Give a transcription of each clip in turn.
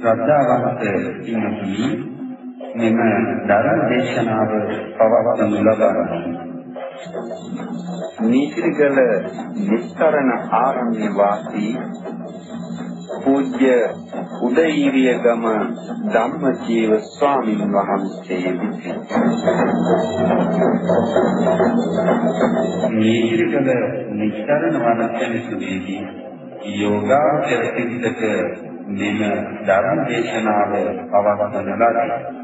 ශ්‍රද්ධාවන්ත පින්තුනි දේශනාව පවත්වනු ලබනවා. නීතිගල නිස්තරණ ආරණ්‍ය වාසී පූජ්‍ය උදේීරියගම ධම්මජීව ස්වාමීන් වහන්සේ විසින් නීතිගල නිස්තරණ වනසෙනසුදී යෝගාචර සිද්දක මෙම ධර්ම දේශනාව පවත්වන ලදී.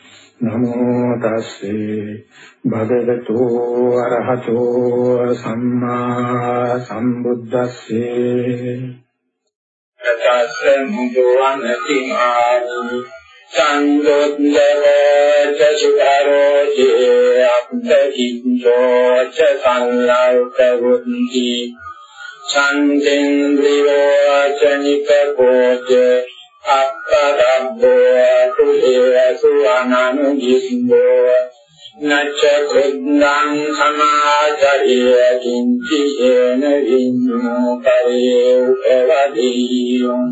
නමෝ තස්සේ භගවතු අරහතෝ සම්මා සම්බුද්දස්සේ. තස්ස මුදවන්නති ආනි සංගොද්දව චසුතරෝ චේ අත්තකින්චෝ ච සංලෞකවුන්ති. චන්දේන්ද්‍රියෝ ච නිකපෝච අප්පදබ්බෝ කුලේසු අනනුගිස්සෝ නච්ච කුද්දං සමාජය කිංචි යේන විඤ්ඤෝ පරේ උපවදීයං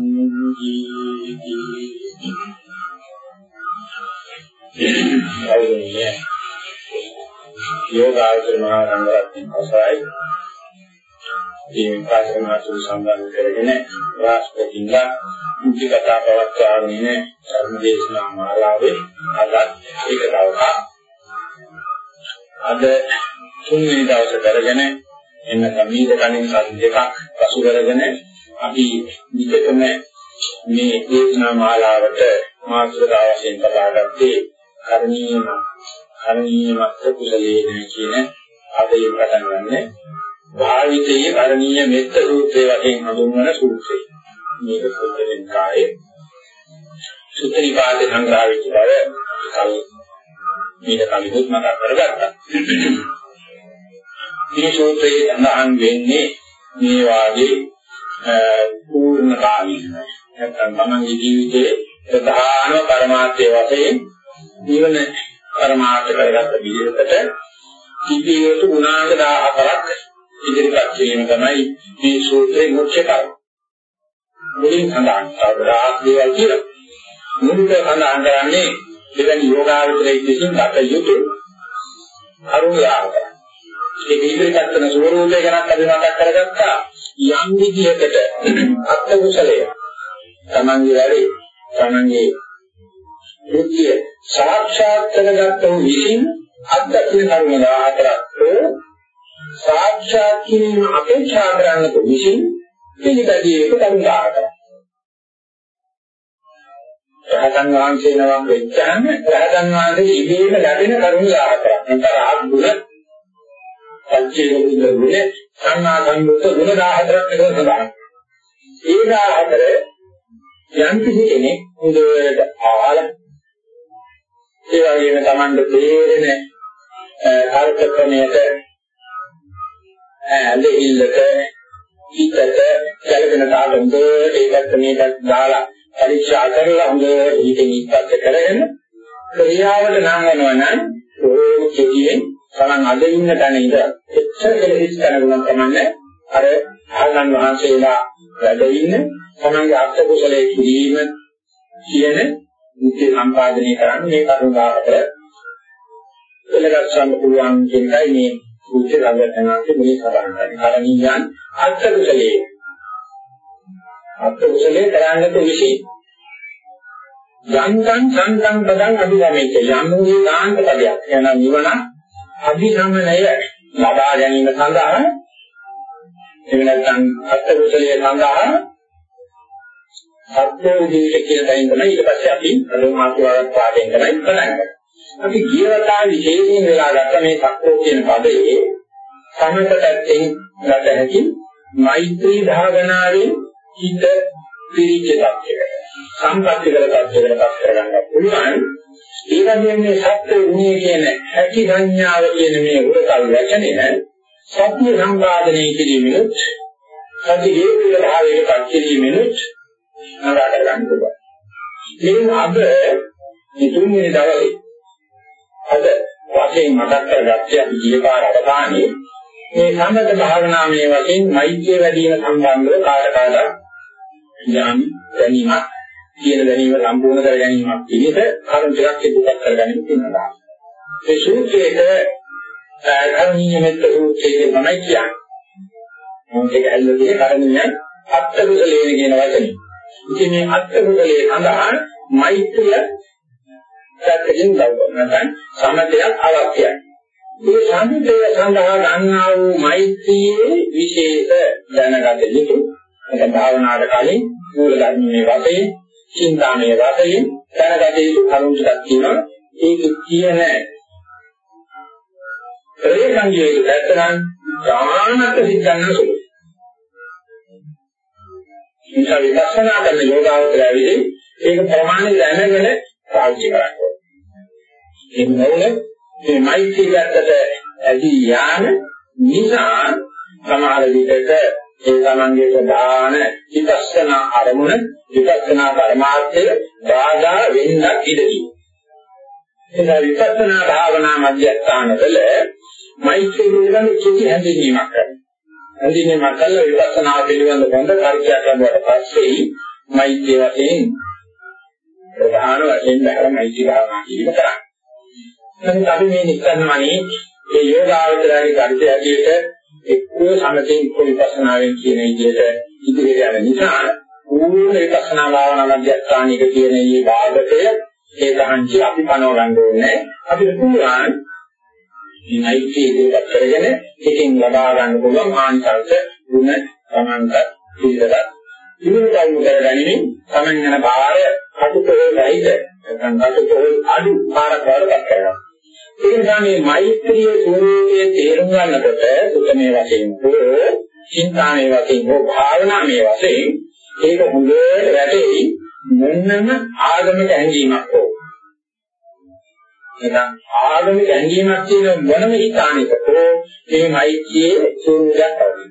අවුන්නේ යෝගාචර මහා රංගරත්න අවසරයි ඒ පාසනාසු සම්බන්ධ කරගෙන රාජපතිලා මුචි කතා පවත්වාගෙන ධර්මදේශනා මාලාවේ අද ඒක දවසක් අද තුන්වෙනි දවසේ කරගෙන එන්න සමීප කණින් සති දෙකක් පසු කරගෙන අපි විදකම මේ දේශනා මාලාවට මාතෘකාව වශයෙන් පටාගත්තේ කර්මීය කර්මීය මත කුසලයේ කියන ආදයේ පටන් ගන්නනේ භාවිතයේ කරණීය මෙත්ත සූත්‍රය වශයෙන් හඳුන්වන සූත්‍රය. මේක සූත්‍රෙන් කායේ සුත්‍රිපාද සංග්‍රහ වෙච්ච බව කලින් මේක කලින් මතක් කරගත්තා. මේ සූත්‍රයේ සඳහන් වෙන්නේ මේ වාගේ පූර්ණ කාලීන නැත්නම් තමන්ගේ ජීවිතයේ ප්‍රධාන පරමාර්ථය වශයෙන් ජීවන පරමාර්ථ කරගත්ත විදිහකට සිටිය යුතු ගුණාංග 14ක් ඉදිරිපත් කිරීම තමයි මේ සූත්‍රයේ මුඛ්‍ය කරුණ. මුලින් සඳහන් කරලා දේවල් කියලා. මුලින්ම සඳහන් කරන්නේ දෙවැනි යෝගාවචරයේ විසින් දත යුතු අරුණාවක. ඒ ඉදිරිපත් කරන ස්වරූපය ගැන අපි මතක් කරගත්තා. යම් විදියකට අත්ත කුසලය තමන්ගේ වැඩේ තමන්ගේ රුචිය සාක්ෂාත් කරගත්ත වූ විසින් අත්දකින කරුණ 14ක් සාක්ෂාත් කිරීම අපේක්ෂා කරන්නට විසින් පිළිපැදිය යුතු කරුණ 14ක්. රහතන් වහන්සේ නමක් වෙච්චාම රහතන් වහන්සේ ඉබේම ලැබෙන කරුණ 14ක්. නැත්නම් රහත් ගුණ පංචේ බුද්ධ ගුණ සම්මා සම්බුද්ධ ගුණ 14ක් නේද සඳහන්. ඒ 14 යම් කිසි කෙනෙක් හොඳට ආලා ඒ වගේම Tamanda තේරෙන කාර්ක ක්‍රමයට ඇලෙILLක හිතට ගැළපෙන තාලෙ හොඳට ඒකත් මේකත් දාලා පරීක්ෂා කරලා හොඳට හිතෙන් ඉස්සත් කරගෙන ක්‍රියාවට නම් වෙනවා නම් ඕක කෙටියෙන් තමන් අද ඉන්න තැන ඉඳ එච්චර කෙලෙස් කරගන්න තමයි අර ආගන් වහන්සේලා වැඩ ඉන්න තමන්ගේ අර්ථ කුසලයේ කිරීම කියන මුත්‍ය සම්පාදනය කරන්නේ මේ කරුණාවට. එලගස්සන්න පුළුවන් කියන එකයි මේ මුත්‍ය සංගතනාවේ මේ සඳහන් කරන්නේ. කරණීයන් අර්ථ කුසලයේ අර්ථ කුසලයේ කරන්නට විශේෂ යන්තං සංසං පදං අභිගමේක යම් වූ කාන්ත පදයක් යන නිවන අභිගමනය ලබා ගැනීම සඳහා එහෙම නැත්නම් අත්කුසලයේ සඳහා සත්‍යෝ ජීවිත කියන දයින් තමයි ඊට පස්සේ අපි අනුමාතුවාවක් පාඩයෙන් තමයි කරන්නේ. අපි ගියවතා විශේෂයෙන් වෙලා ගත්ත මේ සත්‍යෝ කියන පදයේ සමත පැත්තෙන් ගත හැකි මෛත්‍රී භාවනාවේ හිත පිළිච්ච tattයකට සම්පත්‍ති කර tattයකට පත් කරගන්න පුළුවන්. ඒ වගේම මේ සත්‍ය උනේ කියන හැකි සංඥාව කියන මේ උරතල් වචනේ සත්‍ය සම්පාදනය කිරීමෙත් සත්‍ය හේතුල භාවයට පත් කිරීමෙත් නරක ගන්න පුළුවන්. මේ අද මේ තුන්වෙනි දවසේ අද වශයෙන් මතක් කරගත්තේ අපි ගිය පාර අවධානයේ මේ සම්මත භාවනාමය වශයෙන් මෛත්‍රිය වැඩි වෙන සම්බන්ධව කාට කාට යම් දැනීමක් කියන දැනීම සම්පූර්ණ කර ගැනීමක් පිළිබඳ කරුණු ටිකක් ඉදිරිපත් කරගන්න තියෙනවා. ඒ සූත්‍රයේ කර්මීය මෙත්ත සූත්‍රයේ තමයි කියන්නේ. මේක ඇල්ලුවේ කර්මීය අත්කුසලයේ කියන වචනේ. ඉතින් මේ අත්කුසලයේ සඳහා මෛත්‍රිය සැකයෙන් ලබන සමතයක් අවශ්‍යයි. මේ සම්පතය සඳහා ගන්නා වූ මෛත්‍රියේ විශේෂ දැනගත යුතු ඒක භාවනාවට කලින් මූල ධර්මයේ වශයෙන් චින්තාමයේ වශයෙන් දැනගත යුතු කරුණු ටිකක් තියෙනවා. ඒක කියන ප්‍රේකංගයේ දැක්කනම් ධානක සිද්ධාන්න සුළු. ඉතින් විපස්සනා කරන යෝගාවචරය විදිහින් ඒක ප්‍රමාණය දැනගෙන පාවිච්චි කරන්න ඕනේ ඒක නෝනේ මේ මෛත්‍රී පැත්තට ඇදී යාම නිසා සමහර විටක ඒ තමන්ගේ ප්‍රධාන විපස්සනා අරමුණ විපස්සනා පරමාර්ථය බාධා වෙන්න ඉඩදී. එදා විපස්සනා භාවනා මධ්‍යස්ථානවල මෛත්‍රී පිළිබඳ කිසි හැඳින්වීමක් කරනවා. හැඳින්වීමක් කළා විපස්සනා පිළිබඳ බඳ කාර්යයක් කරනකොට පස්සේ මෛත්‍රී වශයෙන් ප්‍රධාන වශයෙන් දැකලා මෛත්‍රී භාවනා කිරීම කරන්නේ. නමුත් අපි මේ නිස්සන්මණී මේ යෝගාවචරයේ කර්තය ඇටියට එක්කෝ සමතෙන් එක්කෝ විපස්සනාවෙන් කියන විදිහට ඉදිරියට යන නිසා ඕන විපස්සනා භාවනා මධ්‍යස්ථානික කියන මේ භාගතය ඒ තහන්චි අපි පනව ගන්න ඕනේ. අපිට පුළුවන් මේ නෛත්‍ය ඉදිරියට කරගෙන එකෙන් ලබා ගන්න පුළුවන් ආංශංශ ගුණ සමන්ත පිළිවෙලක්. ඉදිරියට කරගනිමින් තමන් යන බාහිර අතුපේ රහිත නැත්නම් අතුපේ අඩු පාරක් වලට කරනවා. ඒ නිසා මේ මෛත්‍රිය ස්වરૂපයේ තේරුම් ගන්නකොට සුතමේ වශයෙන් හෝ චින්තාමේ වශයෙන් හෝ භාවනාමේ වශයෙන් ඒක හොඳට වැටෙයි මොන්නම ආගමික ඇඟීමක් හෝ එතන ආගමික ඇඟීමක් තියෙන මොනම ස්ථානයක හෝ මේ මෛත්‍රියේ ස්වરૂපයක් අවදි.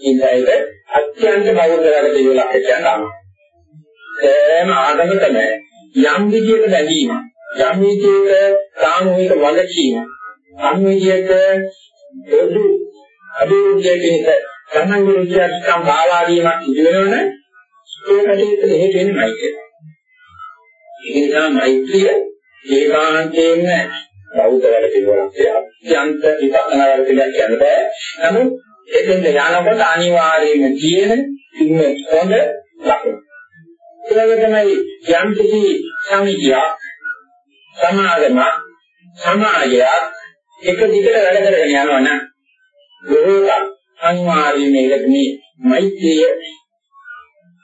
ඒකයිද අත්‍යන්ත බෞද්ධරක දෙවිලක් කියනවා. සෑම ආගමකම යම් විදියක බැඳීමක් යම් විදියක සාමූහික වගකීම යම් විදියක පොදු අභිවෘද්ධියකින් සම්මංගල විද්‍යාත්මක බාලාදීමක් සිදු වෙනවනේ ඒකට හේතු වෙන්නේ මෛත්‍රිය. ඒ නිසා මෛත්‍රිය ඒකාන්තයෙන්ම බෞද්ධ වැඩ පිළිවෙලක් අත්‍යන්ත විපස්සනා වැඩ පිළිවෙලක් කියන්න බෑ. නමුත් එතෙන්ද යනකොට අනිවාර්යයෙන්ම තියෙන ඉන්න හොඳ ලක්ෂණ. ඒක තමයි යම් කිසි සමිතියක් සමාගම සමාජයක් එක දිගට වැඩ කරගෙන යනවා නම් බොහෝම අනිවාර්යයෙන් මේකට මේ මෛත්‍රිය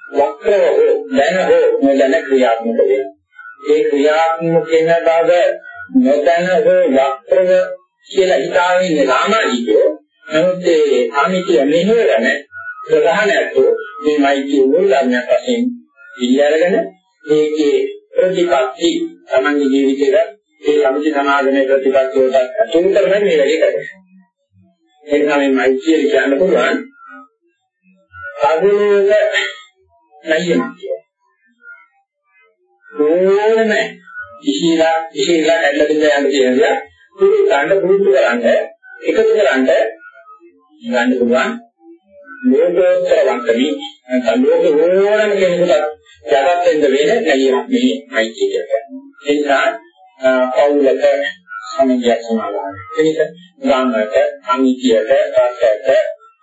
වක්‍රව දැන හෝ නොදැන ක්‍රියාත්මක වෙනවා. ඒ ක්‍රියාත්මක වෙන බව නොදැන හෝ වක්‍රව කියලා හිතාගෙන ඉන්න සාමාජිකයෝ නමුත් ඒ අමිතිය මෙහෙවන ප්‍රධානයතු මේ මෛත්‍රිය මුල් ධර්මයක් වශයෙන් පිළිඅරගෙන ඒකේ ප්‍රතිපත්ති තමන්ගේ ජීවිතේට ඒ සමිති සමාගමේ ප්‍රතිපත්ති වලට අතුරු කරගෙන මේ වැඩේ කරන්නේ. ඒ නිසා මේ මෛත්‍රිය කියන්න පුළුවන්. සාධනෝග නැයම ඕනම ඉහිලා ඉහිලා ඇල්ල දෙන්න යන කියන්නේ පුරු ගන්න පුරුදු කරන්න එකතු කරන්න ගන්න පුළුවන්. ලෝකෝත්තර වංකමි නැත්නම් ලෝක ඕනම කෙනෙකුට යටත් වෙන්න වෙන ගැලියක් මේ මෛත්‍රිය කියන්නේ. ඒ නිසා පෞලක සමගියක් සමාදාන. ඒක ගාමකට, අනිත්‍යයට, රසයට,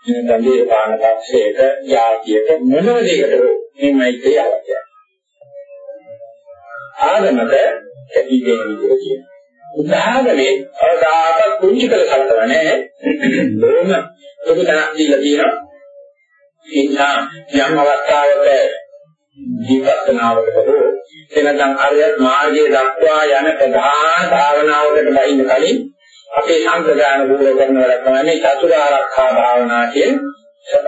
නිදන්දේ පාන පක්ෂයට, යාතියට මොන දෙයකට මේ මෛත්‍රිය අවශ්‍යයි. ආගමක ඇති වෙන විදිහට කියනවා. උදාහරණේ අවදාක කුංචි කළ කල්පනා නැහැ. බොහොම ලොකු තැනක් දීලා තියෙනවා. එනිසා යම් අවස්ථාවක ජීවිතනාවකට හෝ එනනම් අරියත් මාර්ගයේ දක්වා යන ප්‍රධාන භාවනාවකට බහින්න කලින් අපේ සම්ප්‍රදාන භූල කරන වැඩ තමයි මේ චතුරාර්යකා භාවනා කියන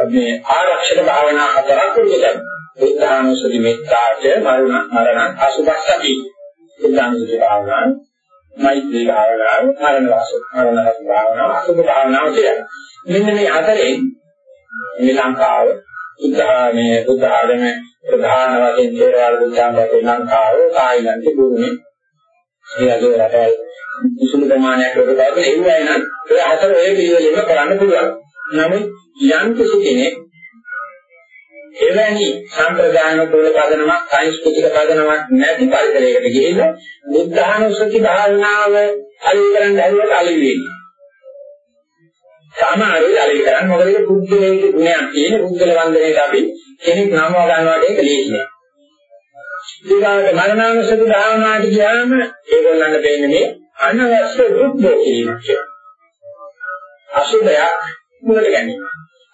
මේ ආරක්ෂක භාවනා හතරක් උදේ බුද්ධානුස්සති මෙත්තාච මරණ මරණ අසුභස්සති බුද්ධානුස්සති භාවනා මෛත්‍රී භාවනා මරණ වාස මරණ භාවනා අසුභ භාවනා කියලා. මෙන්න මේ හතරෙන් මේ ලංකාව බුද්ධාමයේ බුද්ධ ආගමේ ප්‍රධාන වශයෙන් තේරවාද බුද්ධාගමේ ලංකාව තායිලන්ත බුරුමේ මේ අද රටවල් විසුණු ප්‍රමාණයක් ලබාගෙන එව්වයි නම් ඒ හතර ඔය පිළිවෙලෙම කරන්න පුළුවන්. නමුත් යම් කිසි කෙනෙක් එවැනි සම්ප්‍රදාන කුල පදනමක් සංස්කෘතික පදනමක් නැති පරිසරයකට ගිහිල්ලා බුද්ධානුස්සති භාවනාව අලි කරන්න හැදුවට අලි වෙන්නේ. සමහරවිට අලි කරන්නේ මොකද ඒක බුද්ධලේක ගුණයක් තියෙන බුද්ධල වන්දනයේදී අපි කෙනෙක් නම ගන්නවට ඒක ලේසි නෑ. ඊගාට මරණානුස්සති භාවනාවට ගියාම ඒගොල්ලන්ට දෙන්නේ මේ අනවශ්‍ය දුක්ඛ කිරීමක් කියලා. අසුභයක් මුලට ගැනීම.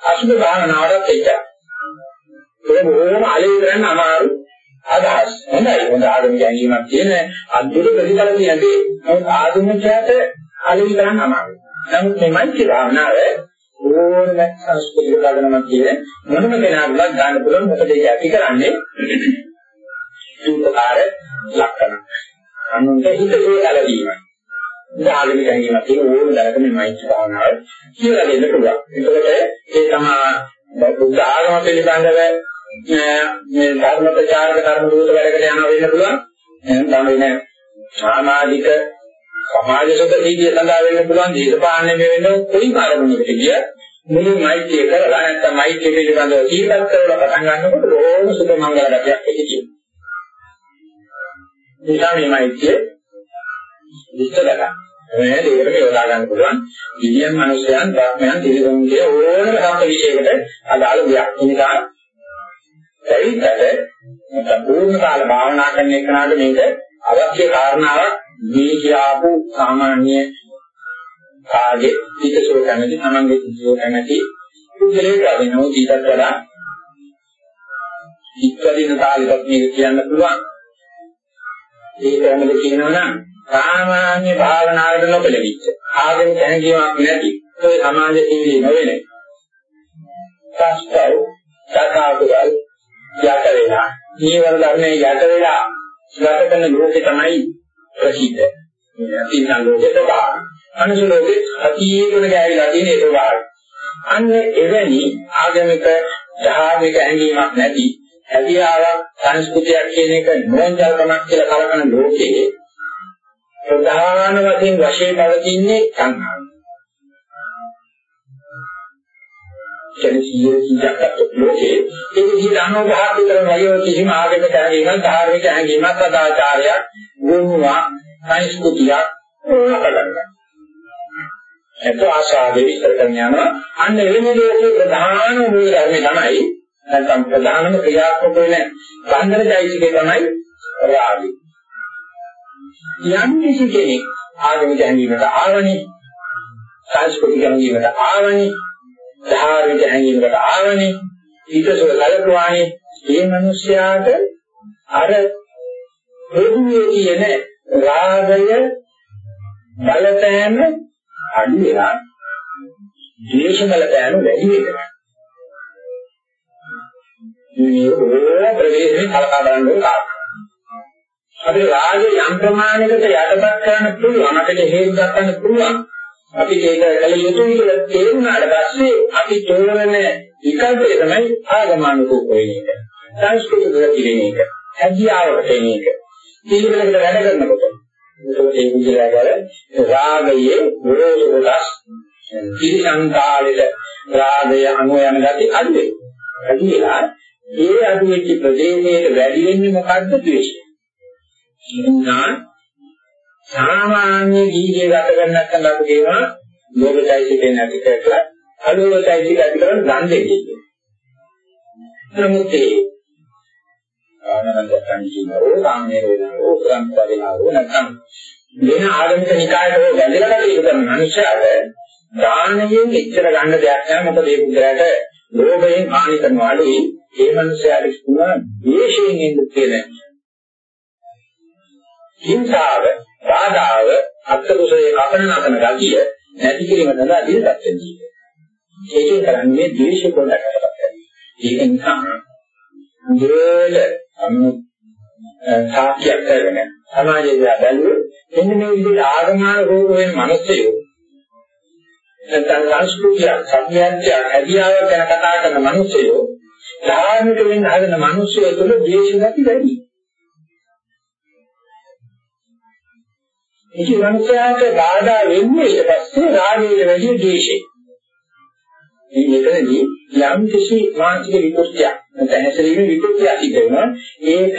අසුභ භාවනාවට එච්චර. ඒක බොහොම අලේ කරන්න අමාරු අදහස්. හොඳයි. හොඳ ආගම ගැනීමක් තියෙන අද්භුත ප්‍රතිඵල තියෙනදී නමුත් ආගමිකයට අලේ කරන්න අමාරුයි. නමුත් මේ මෛත්‍රී භාවනාව ඕනම සංස්කෘතික කාරණාවක් කියන මොනම කෙනාටවත් ගන්න පුළුවන් මොකද ඒක ඇති කරන්නේ දුක්ඛාර ලක්ෂණ. අනුන්ට හිතේ ඇලවීම. ආගමික ගැනීමක් කියන ඕන දැනක මේ මෛත්‍රී භාවනාව කියලා දෙන්න පුළුවන්. ඒකෝට ඒ තමයි බුද්ධ ආගම පිළිබඳව මේ ධර්ම ප්‍රචාරක ධර්ම දූත වැඩකට යනවා වෙන්න පුළුවන්. එහෙනම් තමයි නේ සමාජික සමාජ සුඛ නීතිය සඳහා වෙන්න පුළුවන් දේශපාලනය වෙන්න කොයි කාරණයකට ගිය මුළු මෛත්‍රිය කරලා නැත්නම් මෛත්‍රිය පිළිබඳව කීපක් කරලා පටන් ගන්නකොට බොහොම සුඛ මංගල ගතියක් එන්නේ කියනවා. නිසා මේ මෛත්‍රිය විස්තර ගන්න. මේ දෙයකට යොදා ගන්න පුළුවන්. විද්‍යන් මනුෂ්‍යයන්, බ්‍රහ්මයන්, තිරිසනුන්ගේ ඕනම සම්ප විශේෂයකට අදාළ දෙයක්. එනිසා ඇයිදට නැත්නම් පූර්ණ කාල භාවනා කරන එකනට මේක අවශ්‍ය කාරණාවක් මේ කියාපු සාමාන්‍ය කාගේ පිටසෝ කැමති තමන්ගේ පිටසෝ කැමති පුද්ගලයෙක් වදිනෝ ඊටත් වඩා ඉක්වදින කාලෙකට මේක කියන්න පුළුවන්. ඒක හැමද කියනවනම් සාමාන්‍ය භාවනාවකට නොබලවිච්ච ආගමික හැඟීමක් නැති ඒ සමාජ ජීවිතේ නොවන සස්තව සකාකුරල් යට වෙලා ජීවන ධර්මයේ යට වෙලා ගත කරන ලෝකේ තමයි ප්‍රසිද්ධ. තින්න ලෝකේ ස්වභාවය. අනුසු ලෝකේ අතීතවල ගෑවිලා තියෙන ඒ ස්වභාවය. අන්න එවැනි ආගමික ධාර්මික ඇඟීමක් නැති හැදියාවක් සංස්කෘතියක් කියන එක නෝන්ජල්කමක් කියලා කලකන ලෝකයේ ප්‍රධාන වශයෙන් වශයෙන් පවතින්නේ සංහාව. කියන්නේ 100 100ක් ලෝකේ ඒක 95ක් විතර වගේ කිසිම ආගමික හැඟීමක් ධාර්මික හැඟීමක් සදාචාරයක් ගුණයක් සංස්කෘතියක් ඕනකලන්න. ඒක ආශාවෙ විස්තර කරන්න යනවා අන්න එවැනි ලෝකේ ප්‍රධාන මූල ධර්මය තමයි නැත්නම් ප්‍රධානම ක්‍රියාත්මක වෙන බන්ධනයිසිකේ තමයි රාගය. යම් කිසි කෙනෙක් ආගමික හැඟීමකට ආවනේ සංස්කෘතික හැඟීමකට ආවනේ ධාර්මික හැඟීමකට ආවනේ. ඊටසෝ කලකුවානේ මේ මිනිස්යාට අර ප්‍රභුවේ කියන රාගය බලපෑම අඩු වෙලා ද්වේෂ බලපෑම වැඩි වෙනවා. මේ ඕන ප්‍රවේශයෙන් කලකා බලන්න ඕන කාරණා. අපිට රාගය යම් ප්‍රමාණයකට යටපත් කරන්න පුළුවන් අපිට හේතු දක්වන්න පුළුවන්. අපි ඒක කල යුතුයි කියලා තේරුණාට පස්සේ අපි තෝරන විකල්පය තමයි ආගමනුකූල වෙන එක. සංස්කෘතික කියන එක. හැදියාවට එන එක. පිළිවෙලකට වැඩ කරනකොට ඒ විදිහට රාගයේ විරෝධ කොටස් පිළිසංකාලෙට රාගය අනු යන ගති අඩු වෙනවා. අඩු වෙලා ඒ අඩු වෙච්ච ප්‍රදේශයේ වැඩි වෙන්නේ මොකද්ද ද්වේෂය. එන්නා සාමාන්‍ය ජීවිතය ගත කරන නැත්නම් අපි කියනවා ලෝභයිසිකේ නැති කරලා අලෝභයිසික ඇති කරන් ගන්න දෙන්නේ. නමුත් ඒ ආනන්දයන් කියනෝ රාමයේ වෙනෝ ක්‍රාන්තරිනාවෝ නැත්නම් වෙන ආගමික නිකායට හෝ වැදලා කටයුතු කරන මනුෂ්‍යයාට දානයෙන් එච්චර ගන්න දෙයක් නැහැ මොකද ඒ පුද්ගලයාට ලෝභයෙන් හානි කරන අඩුයි ඒ මනුස්සයාට කිව්වා ද්වේෂයෙන් ඉන්න කියලා. හිංසාව, බාධාව අත්කුසලයේ කපන නතන ගතිය නැති කිරීම සඳහා දිනපත් වෙනවා. ඒකෙන් කරන්නේ ද්වේෂ කොටකට ඒක නිසා මුලල සාක්ෂියක් කරගෙන සමාජය බැලුවොත් මෙන්න මේ විදිහට ආගමන රෝග වෙන මිනිස්සුයෝ නැත්නම් සංස්කෘතියක් සම්යන්ත්‍රයක් හැදියාවක් ගැන කතා කරන මිනිස්සුයෝ ධාර්මික වෙන්න හදන මිනිස්සුය තුළ ද්වේෂ නැති වැඩි. ඒක මනුස්සයාට බාධා වෙන්නේ ඊට පස්සේ රාගයට වැඩි ද්වේෂය. මේ මෙතනදී යම් කිසි මානසික විකෘතියක් නැත්නම් හැසිරීමේ විකෘතියක් සිදු වෙනවා. ඒක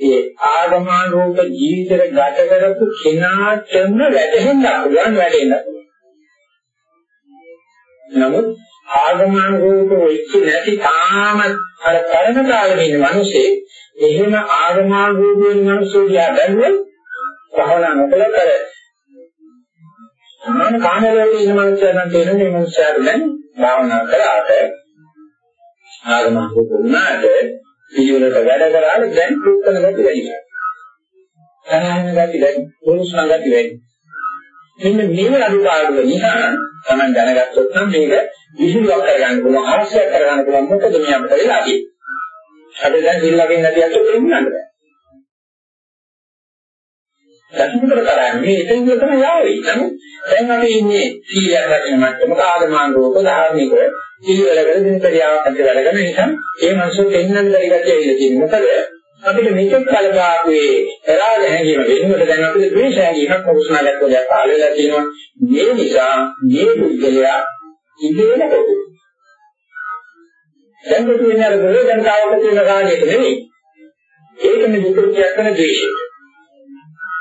ඒ ආගමනෝප ජීවිතේ ගත කරපු කෙනාටම වැටහෙන්න පුළුවන් වැටෙන්න පුළුවන්. නමුත් ආගමනෝප වෙච්ච නැති තාම අර පරණ කාලේ ඉන්න මිනිස්සේ එහෙම ආගමනෝප වෙන මිනිස්සු දිහා බැලුවොත් භවනා නොකල කර. මම කාම ලෝකේ ඉන්න මිනිස්සුන්ට තේරෙන මේ මිනිස්සුන්ට දැන් භාවනා කරාට ආගමනෝප වුණාට පිළිවෙලට වැඩ කරාට දැන් කුත්තන ගැටි වැඩි. සාහන ගැටි වැඩි, පොරුස්න ගැටි වැඩි. මෙන්න මේ අනුපාඩුව නිසා තමයි දැනගත්තොත් නම් මේක විහිළුවක් කරගන්න පුළුවන්, අවශ්‍යයක් කරගන්න පුළුවන් මොකද මේ අපිට වෙලා තියෙන්නේ. අපි දැන් සිල්ලාගෙන් නැති අතට දෙන්නන්න බෑ. දසුකට කරන්නේ එතන ඉඳලා තමයි යාවේ. නමුත් දැන් අපි ඉන්නේ සීලයක් රැකෙන මට්ටමක ආගමන රෝග ධාර්මික පිළිවෙලකට දිනචරියාවක් අතර වැඩ කරන නිසා ඒ මනසට එන්නන් බැරි ගැටේ ඇවිල්ලා තියෙනවා. මොකද අපිට මෙතෙක් කලබාපුවේ රාග හැඟීම වෙනුවට දැන් අපිට ද්වේෂ හැඟීමක් මොකස්නා ගැටයක් පහළ වෙලා තියෙනවා. මේ නිසා මේ පුද්ගලයා ඉඳේන කොට. දැන් කොට වෙන අර ප්‍රයෝජනතාවක තියෙන රාගයට නෙවෙයි. ඒකනේ විකෘතියක් කරන ද්වේෂය.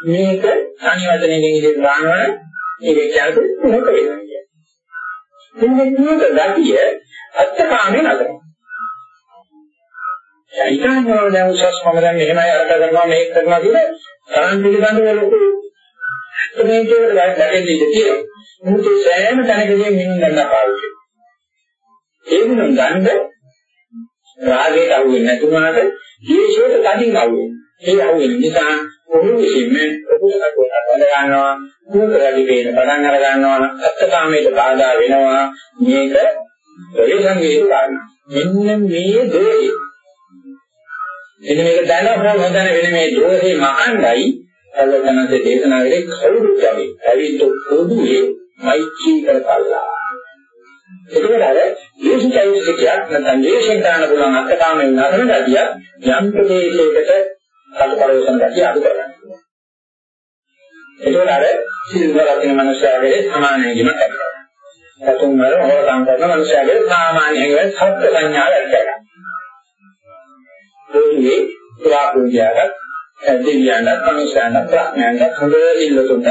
මේක සංයෝජනයෙන් ඉදිරියට ගන්නවනේ ඒක කියන්නේ මොකද වෙන්නේ? මේ නියත ගතිය අත්කාමේ නතර. ඒකනෝ දැන් උසස් මම දැන් මෙහෙමයි අරක කරනවා මේක කරනවා කියලා තරම් පිළිබඳව ලොකු මේකේට වැටෙන්නේ ඉඳී තියෙනවා. මුත් සෑම තැනකදී මිනින් ගන්න පාවිච්චි. ඒ වෙනුම් ගන්න රාගයට අහු වෙන්නේ නැතුණාට ද්වේෂයට කඩින් අහු වෙනවා. ඒ අහු වෙන නිසා ඔහු විසින්ම ඔබට වැඩ ගන්නවා කුලකරලි වේන පටන් අර ගන්නවා අත්තකාමයට බාධා වෙනවා මේක ප්‍රවේශංගයේ කාරණා මෙන්න මේ දෝෂය එන්න මේක දැන හෝ නොදැන වෙන මේ දෝෂේ මකණ්ඩයි අල්ලගන්නසේ දේශනා කරේ කවුරුත් අපි ඇවිත් පොදුවේ මෛත්‍රී කරපල්ලා එතකොට අර දේශචෛතසිකයක් නැත්නම් දේශෙන් කරන්න පුළුවන් අත්තකාමෙන් නරන ගතිය යම් ප්‍රදේශයකට අත්පරෝසන ගතිය අඩු කරගන්න ඒකෝට අර සිල්ව රකින්න මනුස්සයාගේ සමාන හැඟීමක් ඇති වෙනවා. සතුන් වල හොරකම් කරන මනුස්සයාගේ සාමාන්‍ය හැඟීමක් සත්‍ය සංඥාව ඇති කරගන්නවා. පොදුවේ පුරාපුණ්‍යයක් දෙවියන්ට මනුස්සයන්ට ප්‍රඥාන්ට හොඳ ඉල්ලතුන්ට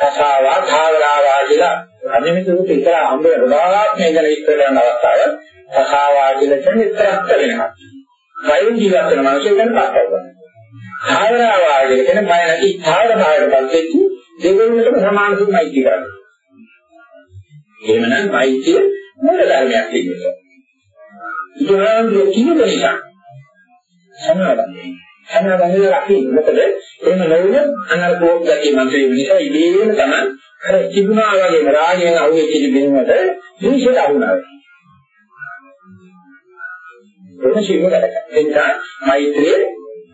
අසාවා ධාවරාවා කියලා අනිමිතුත් ඉතල හම්බ වෙනවා මේ ගැන විස්තර කරන අවස්ථාව අසාවා කියලා කියන්නේ ඉතරක් වෙනවා. වයින් ජීවත් වෙන මනුස්සයෙක් ගැන කතා කරනවා. ධාරාවාදය කියන බය නැති ධාර භාවයටපත් වෙච්ච දෙවියන්ටම සමාන සුමයිති කරන්නේ. එහෙමනම් මෛත්‍රිය මූල ධර්මයක් කියන්නේ. ඉතින් කියන නිසා සමාදන්නේ. සමාදන්නේ රකින්න. මොකද එහෙම නොවුනොත් අනර්ථෝක් ගැටි මන්ත්‍රේ නිසා ඉබේම තමයි අර තිබුණා වගේම රාගයෙන් අහුවෙච්ච දෙන්නට විශේෂ අහුණා. ඒක සිල්ව වැඩ කරනවා. ඒ නිසා මෛත්‍රිය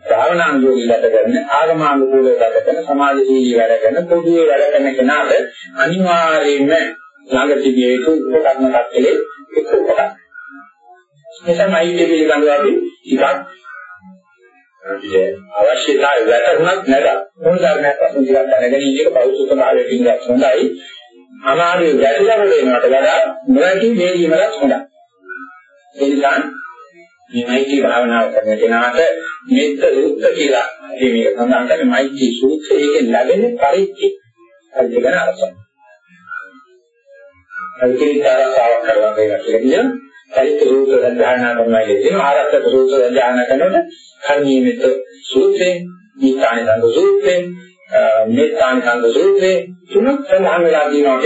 භාවනානුයෝගී ගත කරන ආගමානුකූලව ගත කරන සමාජශීලී වැඩ කරන පොදුවේ වැඩ කරන කෙනාට අනිවාර්යයෙන්ම ළඟ තිබිය යුතු උපකරණ කට්ටලේ එක් උපකරණ. එසමයි පිළිබඳව අපි ටිකක් අවශ්‍යතාවය වැටුණත් නැත. මොන ධර්මයක් වශයෙන් ටිකක් දැනගෙන ඉන්න එක පෞසුත භාවයේ පිළිගත් හොඳයි. අමාරුවේ වැටලා වෙනවට වඩා නොඇති වේදීමකට හොඳයි. ඒ නිසා මේ මෛත්‍රී භාවනාව කරන කෙනාට මෙත්ත සූත්‍ර කියලා මේ මේක සඳහන් කරන්නේ මෛත්‍රී සූත්‍රය ඒකෙන් ලැබෙන පරිච්ඡේ පරිච්ඡේදන අරසන. පරිච්ඡේද ආරක්ෂාවක් කරනවා කියලා කියන පරිච්ඡේද සූත්‍ර සඳහන් කරනවා කියන ආරක්ෂක සූත්‍ර සඳහන් කරනකොට කර්මීය මෙත්ත සූත්‍රේ, නිකාණි සංඝ සූත්‍රේ, මෙත්තාණි සංඝ සූත්‍රේ තුනක් සඳහන් වෙලා තියෙනවා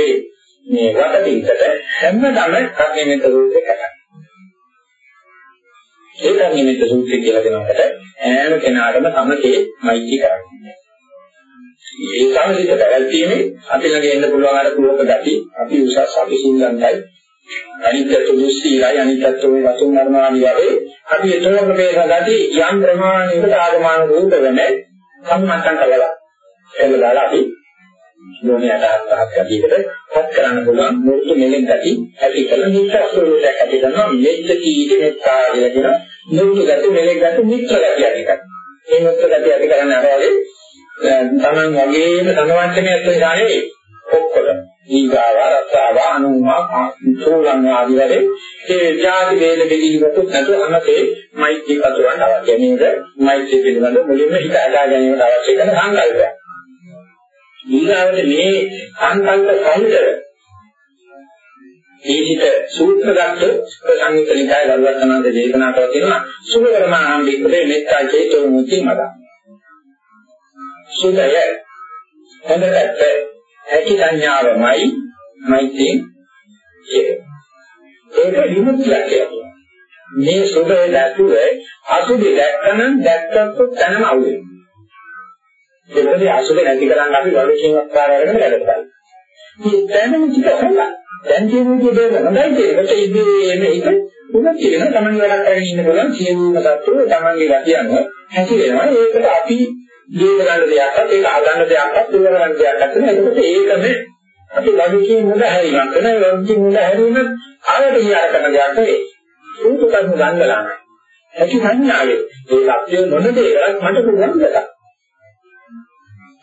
මේ වටපිටට හැමදාම කර්මීය මෙත්ත සූත්‍රේ කරා. ඒක නිමිත්ත සූත්‍රය කියලා දෙනකොට ඈම කෙනාටම සමතේ මෛත්‍රී කරන්නේ. ඒ සමසිත පැවැත්ීමේ අපි ළඟ එන්න පුළුවන් අර කුලක ගති අපි උසස් අපි සිංගන්තයි අනිත්‍යතු දුස්සීලයි අනිත්‍යතු වතුන් මරණානි වගේ අපි ඒතෝක වේද ගති යම් ප්‍රමාණයකට ආගමන රූප වෙන සම්මතන් කළා. ඒක දාලා අපි යෝනියට අත්හත් ගතියකට පත් කරන්න පුළුවන් මුරුතු මෙලෙන් ගති ඇති කළ මිත්‍ර ස්වරූපයක් ඇති කරනවා මෙච්ච කීටි මෙත්තා කියලා කියන මුරුතු ගති මෙලෙන් ගති මිත්‍ර ගති ඇති කරනවා. මේ මිත්‍ර ගති ඇති කරන්නේ අර වගේ තමන් වගේම ධනවන්තමයක් නිසා නෙවෙයි ඔක්කොම ඊගාව රස්සාව අනුමා සෝලං ආදී වගේ ඒ ජාති වේද දෙවිවතුත් නැතුව අමතේ මෛත්‍රී කතරවන්න අවශ්‍ය. නේද මෛත්‍රී පිළිබඳ මුලින්ම හිත අදා ගැනීමට අවශ්‍ය කරන සංකල්පය ඊගාවට මේ සංකල්ප සහිත දීහිත සූත්‍රගත ප්‍රසංගිත නිකාය වර්තමාන දේශනා කරලා තියෙනවා සුභකරමාහම් වික්‍රේ මෙත්තා චේතෝ මුති මදා සුදය හොඳට ඇති සංඥාවමයි මෛත්‍රී කියන්නේ. ඒක විමුක්තියක් කියලා. මේ සුදය දැතුව අසුබේ දැක්කනම් දැක්කත් තනම අවුල්. ඒකදී අසුබේ නැති කරන් අපි වලකීමක් කාරයකට වැඩ මේ තැනම ටික හොඳයි. දැන් කියන විදිහට හොඳයි ඒකට ඉන්නේ මේක උනත් කියන තමන් වැඩක් කරගෙන ඉන්න බලන් සියලුම සත්‍යෝ තමන්ගේ ගතියන්ව හැසිරෙනවා. ඒකට අපි ජීව ගන්න දෙයක්වත් ඒක හදන්න දෙයක්වත් ඉවර ගන්න දෙයක්වත් නෑ. ඒකට ඒකම අපි ලෞකික මුල හැරීමක් කරන ලෞකික මුල හැරීම ආයෙත් ඉයාර කරන දෙයක් නෙවෙයි. ඒක කර්ම ගන්නලා නෑ. ඇති සංඥාවේ ඒ සත්‍ය නොනදේවත් මට පුළුවන් දෙයක්.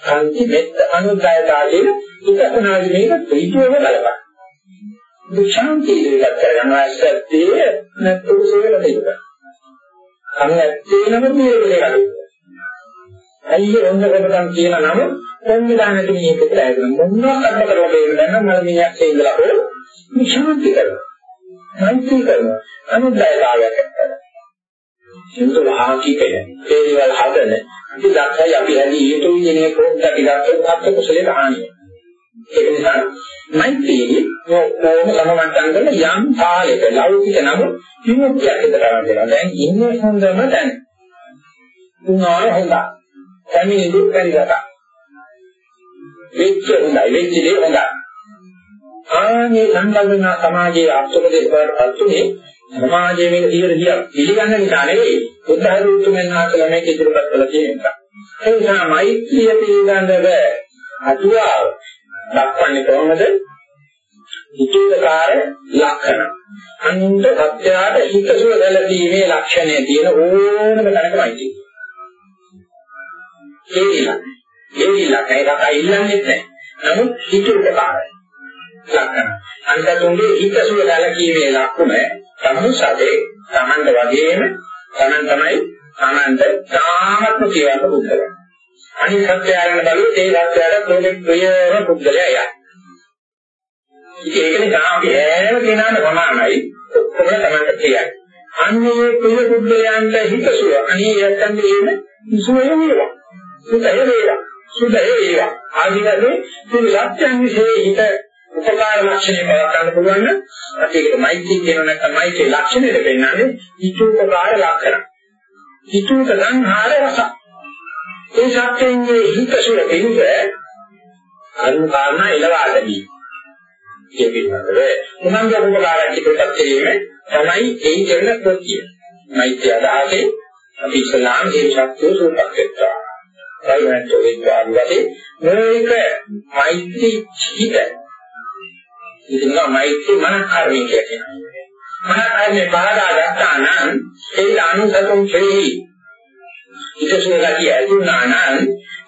කාන්ති මෙත් අනුදායතාවයේ විකසනාදී මේක ත්‍රිත්වව බලපන්. දුක්ඛාන්ති දෙයක් කරනවා සත්‍යය නැත්නම් සේවල දෙයක්. අන්න ඇත්තේ නම මේ දෙයක්. ඇයි ඔන්න කොටන් කියන නම සංවිධානයේ මේකට ඇගෙන මොනවාක් අත්ම කරලා දෙන්න නම් මම මිනිහක් ඉඳලා හෝ විශ්වාසි කරනවා. මෛත්‍රී කරනවා. අනුදයතාවයක් කරනවා. සින්දු ආකීකය. ඒ දේවල් හදන. අපි දැක්කයි අපි හැදී යුතුයි කියන පොඩ්ඩක් ටිකක් අත්ත කුසලේ තහානිය. ඒක නිසා මෛත්‍රියේ ඕම සමවන්තන් කරන යම් කාලයක ලෞකික නම විමුක්තියක් විතරක් දෙනවා. දැන් ඉන්නේ හොඳම දැන. උනාර හොඳයි. පැමිණි දුක් පරිගත. වෙච්ච හොඳයි වෙච්ච දේ හොඳයි. ආනේ සංකල්පන සමාජයේ අත්දැකීම් වලට පත්ුනේ සමාජයේ මේක ඉහළ ගියා පිළිගන්න නිසා නෙවෙයි බුද්ධ ධර්මයෙන් ආකල මේක ඉදිරිපත් කළ තියෙනවා. ඒ නිසා මෛත්‍රිය පිළිබඳව අතුවාව දක්වන්නේ කොහොමද? හිතේකාර ලක්ෂණ. අනින්ද සත්‍යයට හිතසුව දැලීමේ ලක්ෂණය තියෙන ඕනම තැනක මෛත්‍රිය. ඒ ඉලක්ක. ඒ ඉලක්ක ඒකට ඉල්ලන්නේ නැහැ. නමුත් හිත උපකාරයි. ලක්කන. අන්තතුන්ගේ හිතසුව දැලකීමේ ලක්කුම සම්මුසදේ තමන්ට වගේම තමන් තමයි තමන්ට තාමත්ම කියවන්න පුදුරන. අනිත් සත්‍යයන් බලුවොත් ඒ සත්‍යයට ප්‍රෝජෙක්ට් ප්‍රියම පුද්ගලයා යයි. ඉතින් ඒක නිසා අපි හැම කෙනාම සමානයි ඔක්කොම තමන්ට කියයි. අන්නේ ප්‍රිය පුද්ගලයන්ට හිතසුව අනේ යත්තන් මේ සුවය වේවා. සුදය වේවා සුදය වේවා ආදී වශයෙන් මේ ලක්ෂණ විශේෂ හිත උපකාර ලක්ෂණය පවත් ගන්න පුළුවන් නම් අපි ඒකට මෛත්‍රී කියන නැත්නම් මෛත්‍රී ලක්ෂණයට පෙන්නන්නේ හිතුපකාර ලක්ෂණ. හිතුක සංහාර රස. ඒ සත්‍යයේ හිත සුර දෙන්න අරුණ කාරණා එළවාදදී ඒ පිළිබඳව උනන්දු උපකාරයක් පිටත් කිරීම තමයි ඒ කරන කෘත්‍යය මෛත්‍රී අදහසේ අපි ඉස්ලාම් මේ ශක්තිය සූපක් වෙනවා. සයිමන්ට විද්‍යාව වශයෙන් මේක මෛත්‍රී හිත. ඉතින් මෛත්‍රී මන කර්මය කියලා කියනවා. මන කර්මේ බාධා ගත්තා නම් ඒක අනුසතුන් කෙරෙහි හිතසුව ගතිය ඇති වුණා නම්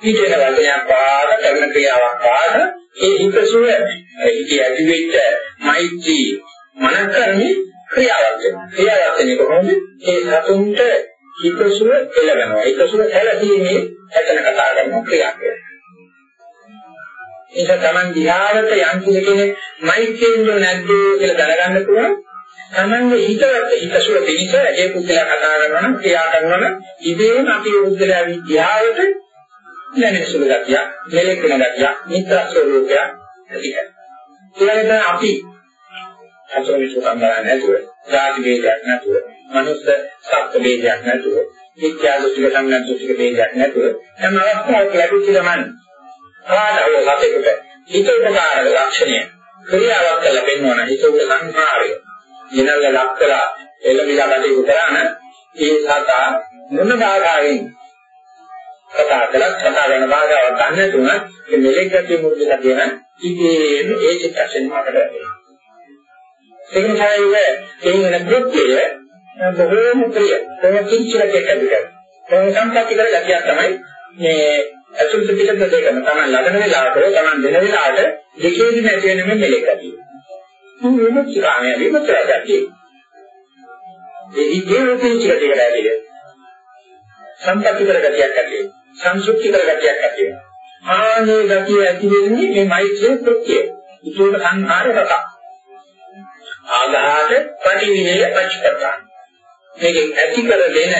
හිතේ වචනයක් පාද කරන ක්‍රියාවක් පාද ඒ හිතසුව හිතේ ඇති වෙච්ච මෛත්‍රී මන කර්මේ ක්‍රියාවක් වෙනවා. ක්‍රියාවක් වෙන්නේ කොහොමද? ඒ සතුන්ට හිතසුව එළවෙනවා. හිතසුව සැලසීමේ එතන කතා කරන ක්‍රියාවක්. ඒක Taman දිහාට යම් කෙනෙක් මෛත්‍රියෙන්ද නැද්ද කියලා දැනගන්න පුළුවන්. Tamanගේ හිතවත් හිතසුව පිණිස ඒ පුද්ගලයා කතා කරනවා නම් ක්‍රියා කරනවා නම් ඉබේම අපි උද්දලා විද්‍යාවට දැනෙන සුළු ගතිය, මෙලෙක් වෙන ගතිය, මිත්‍ර ස්වરૂපය ඇති කරනවා. අපි අසෝවිසුකම් ගන්න නැතුව, ಜಾති ભેදයක් නැතුව, මනුස්ස සත්ත්ව ભેදයක් නැතුව, විද්‍යාව සුලකම් නැතුව සුලක ભેදයක් නැතුව, හැම අවස්ථාවක් ලැබෙච්ච ගමන් කාටව සතෙකුට හිත උපකාරක ලක්ෂණය. ක්‍රියාවක් කරලා පෙන්වන හිත උප සංස්කාරය දිනවල ලක්කලා එළඹිලා කටයුතු කරාන ඒ සතා මොන භාගයෙන් කතා කළත් කතා කරන භාගාවක් ගන්න තුන මේ මෙලෙක් ගැටි මුරුදලා කියන ඉතින් ඒ චිත්තයෙන් මාකට ඒක නිසා ඒ වෙන කෘත්‍යය බොහෝම ප්‍රිය. ඒක කිච්චලට එකදික ඒක සම්පත්‍ති කර ගැතියක් තමයි මේ අසුරුත් පිටත දෙකම තමයි ලබන වෙලාවට තමයි දෙන වෙලාවට දෙකේදීම ඇති වෙන මේ මෙලෙක් ගැටි මේ විමුක්තිය විමුක්තිය ගැටි. ඒ ඉන්නේ කිච්චලට දෙකට ඇවිල්ලා. සම්පත්‍ති කර ගැතියක් ඇති සංසුක්ති කර ගැතියක් ඇති ආනේ ගතිය ඇති වෙන්නේ මේ මෛත්‍රී කෘත්‍යය. ඒකෝට සංඛාර රත ආඝාත පටිවිණය පච්චපට්ඨාන මේකෙන් ඇති කර දෙන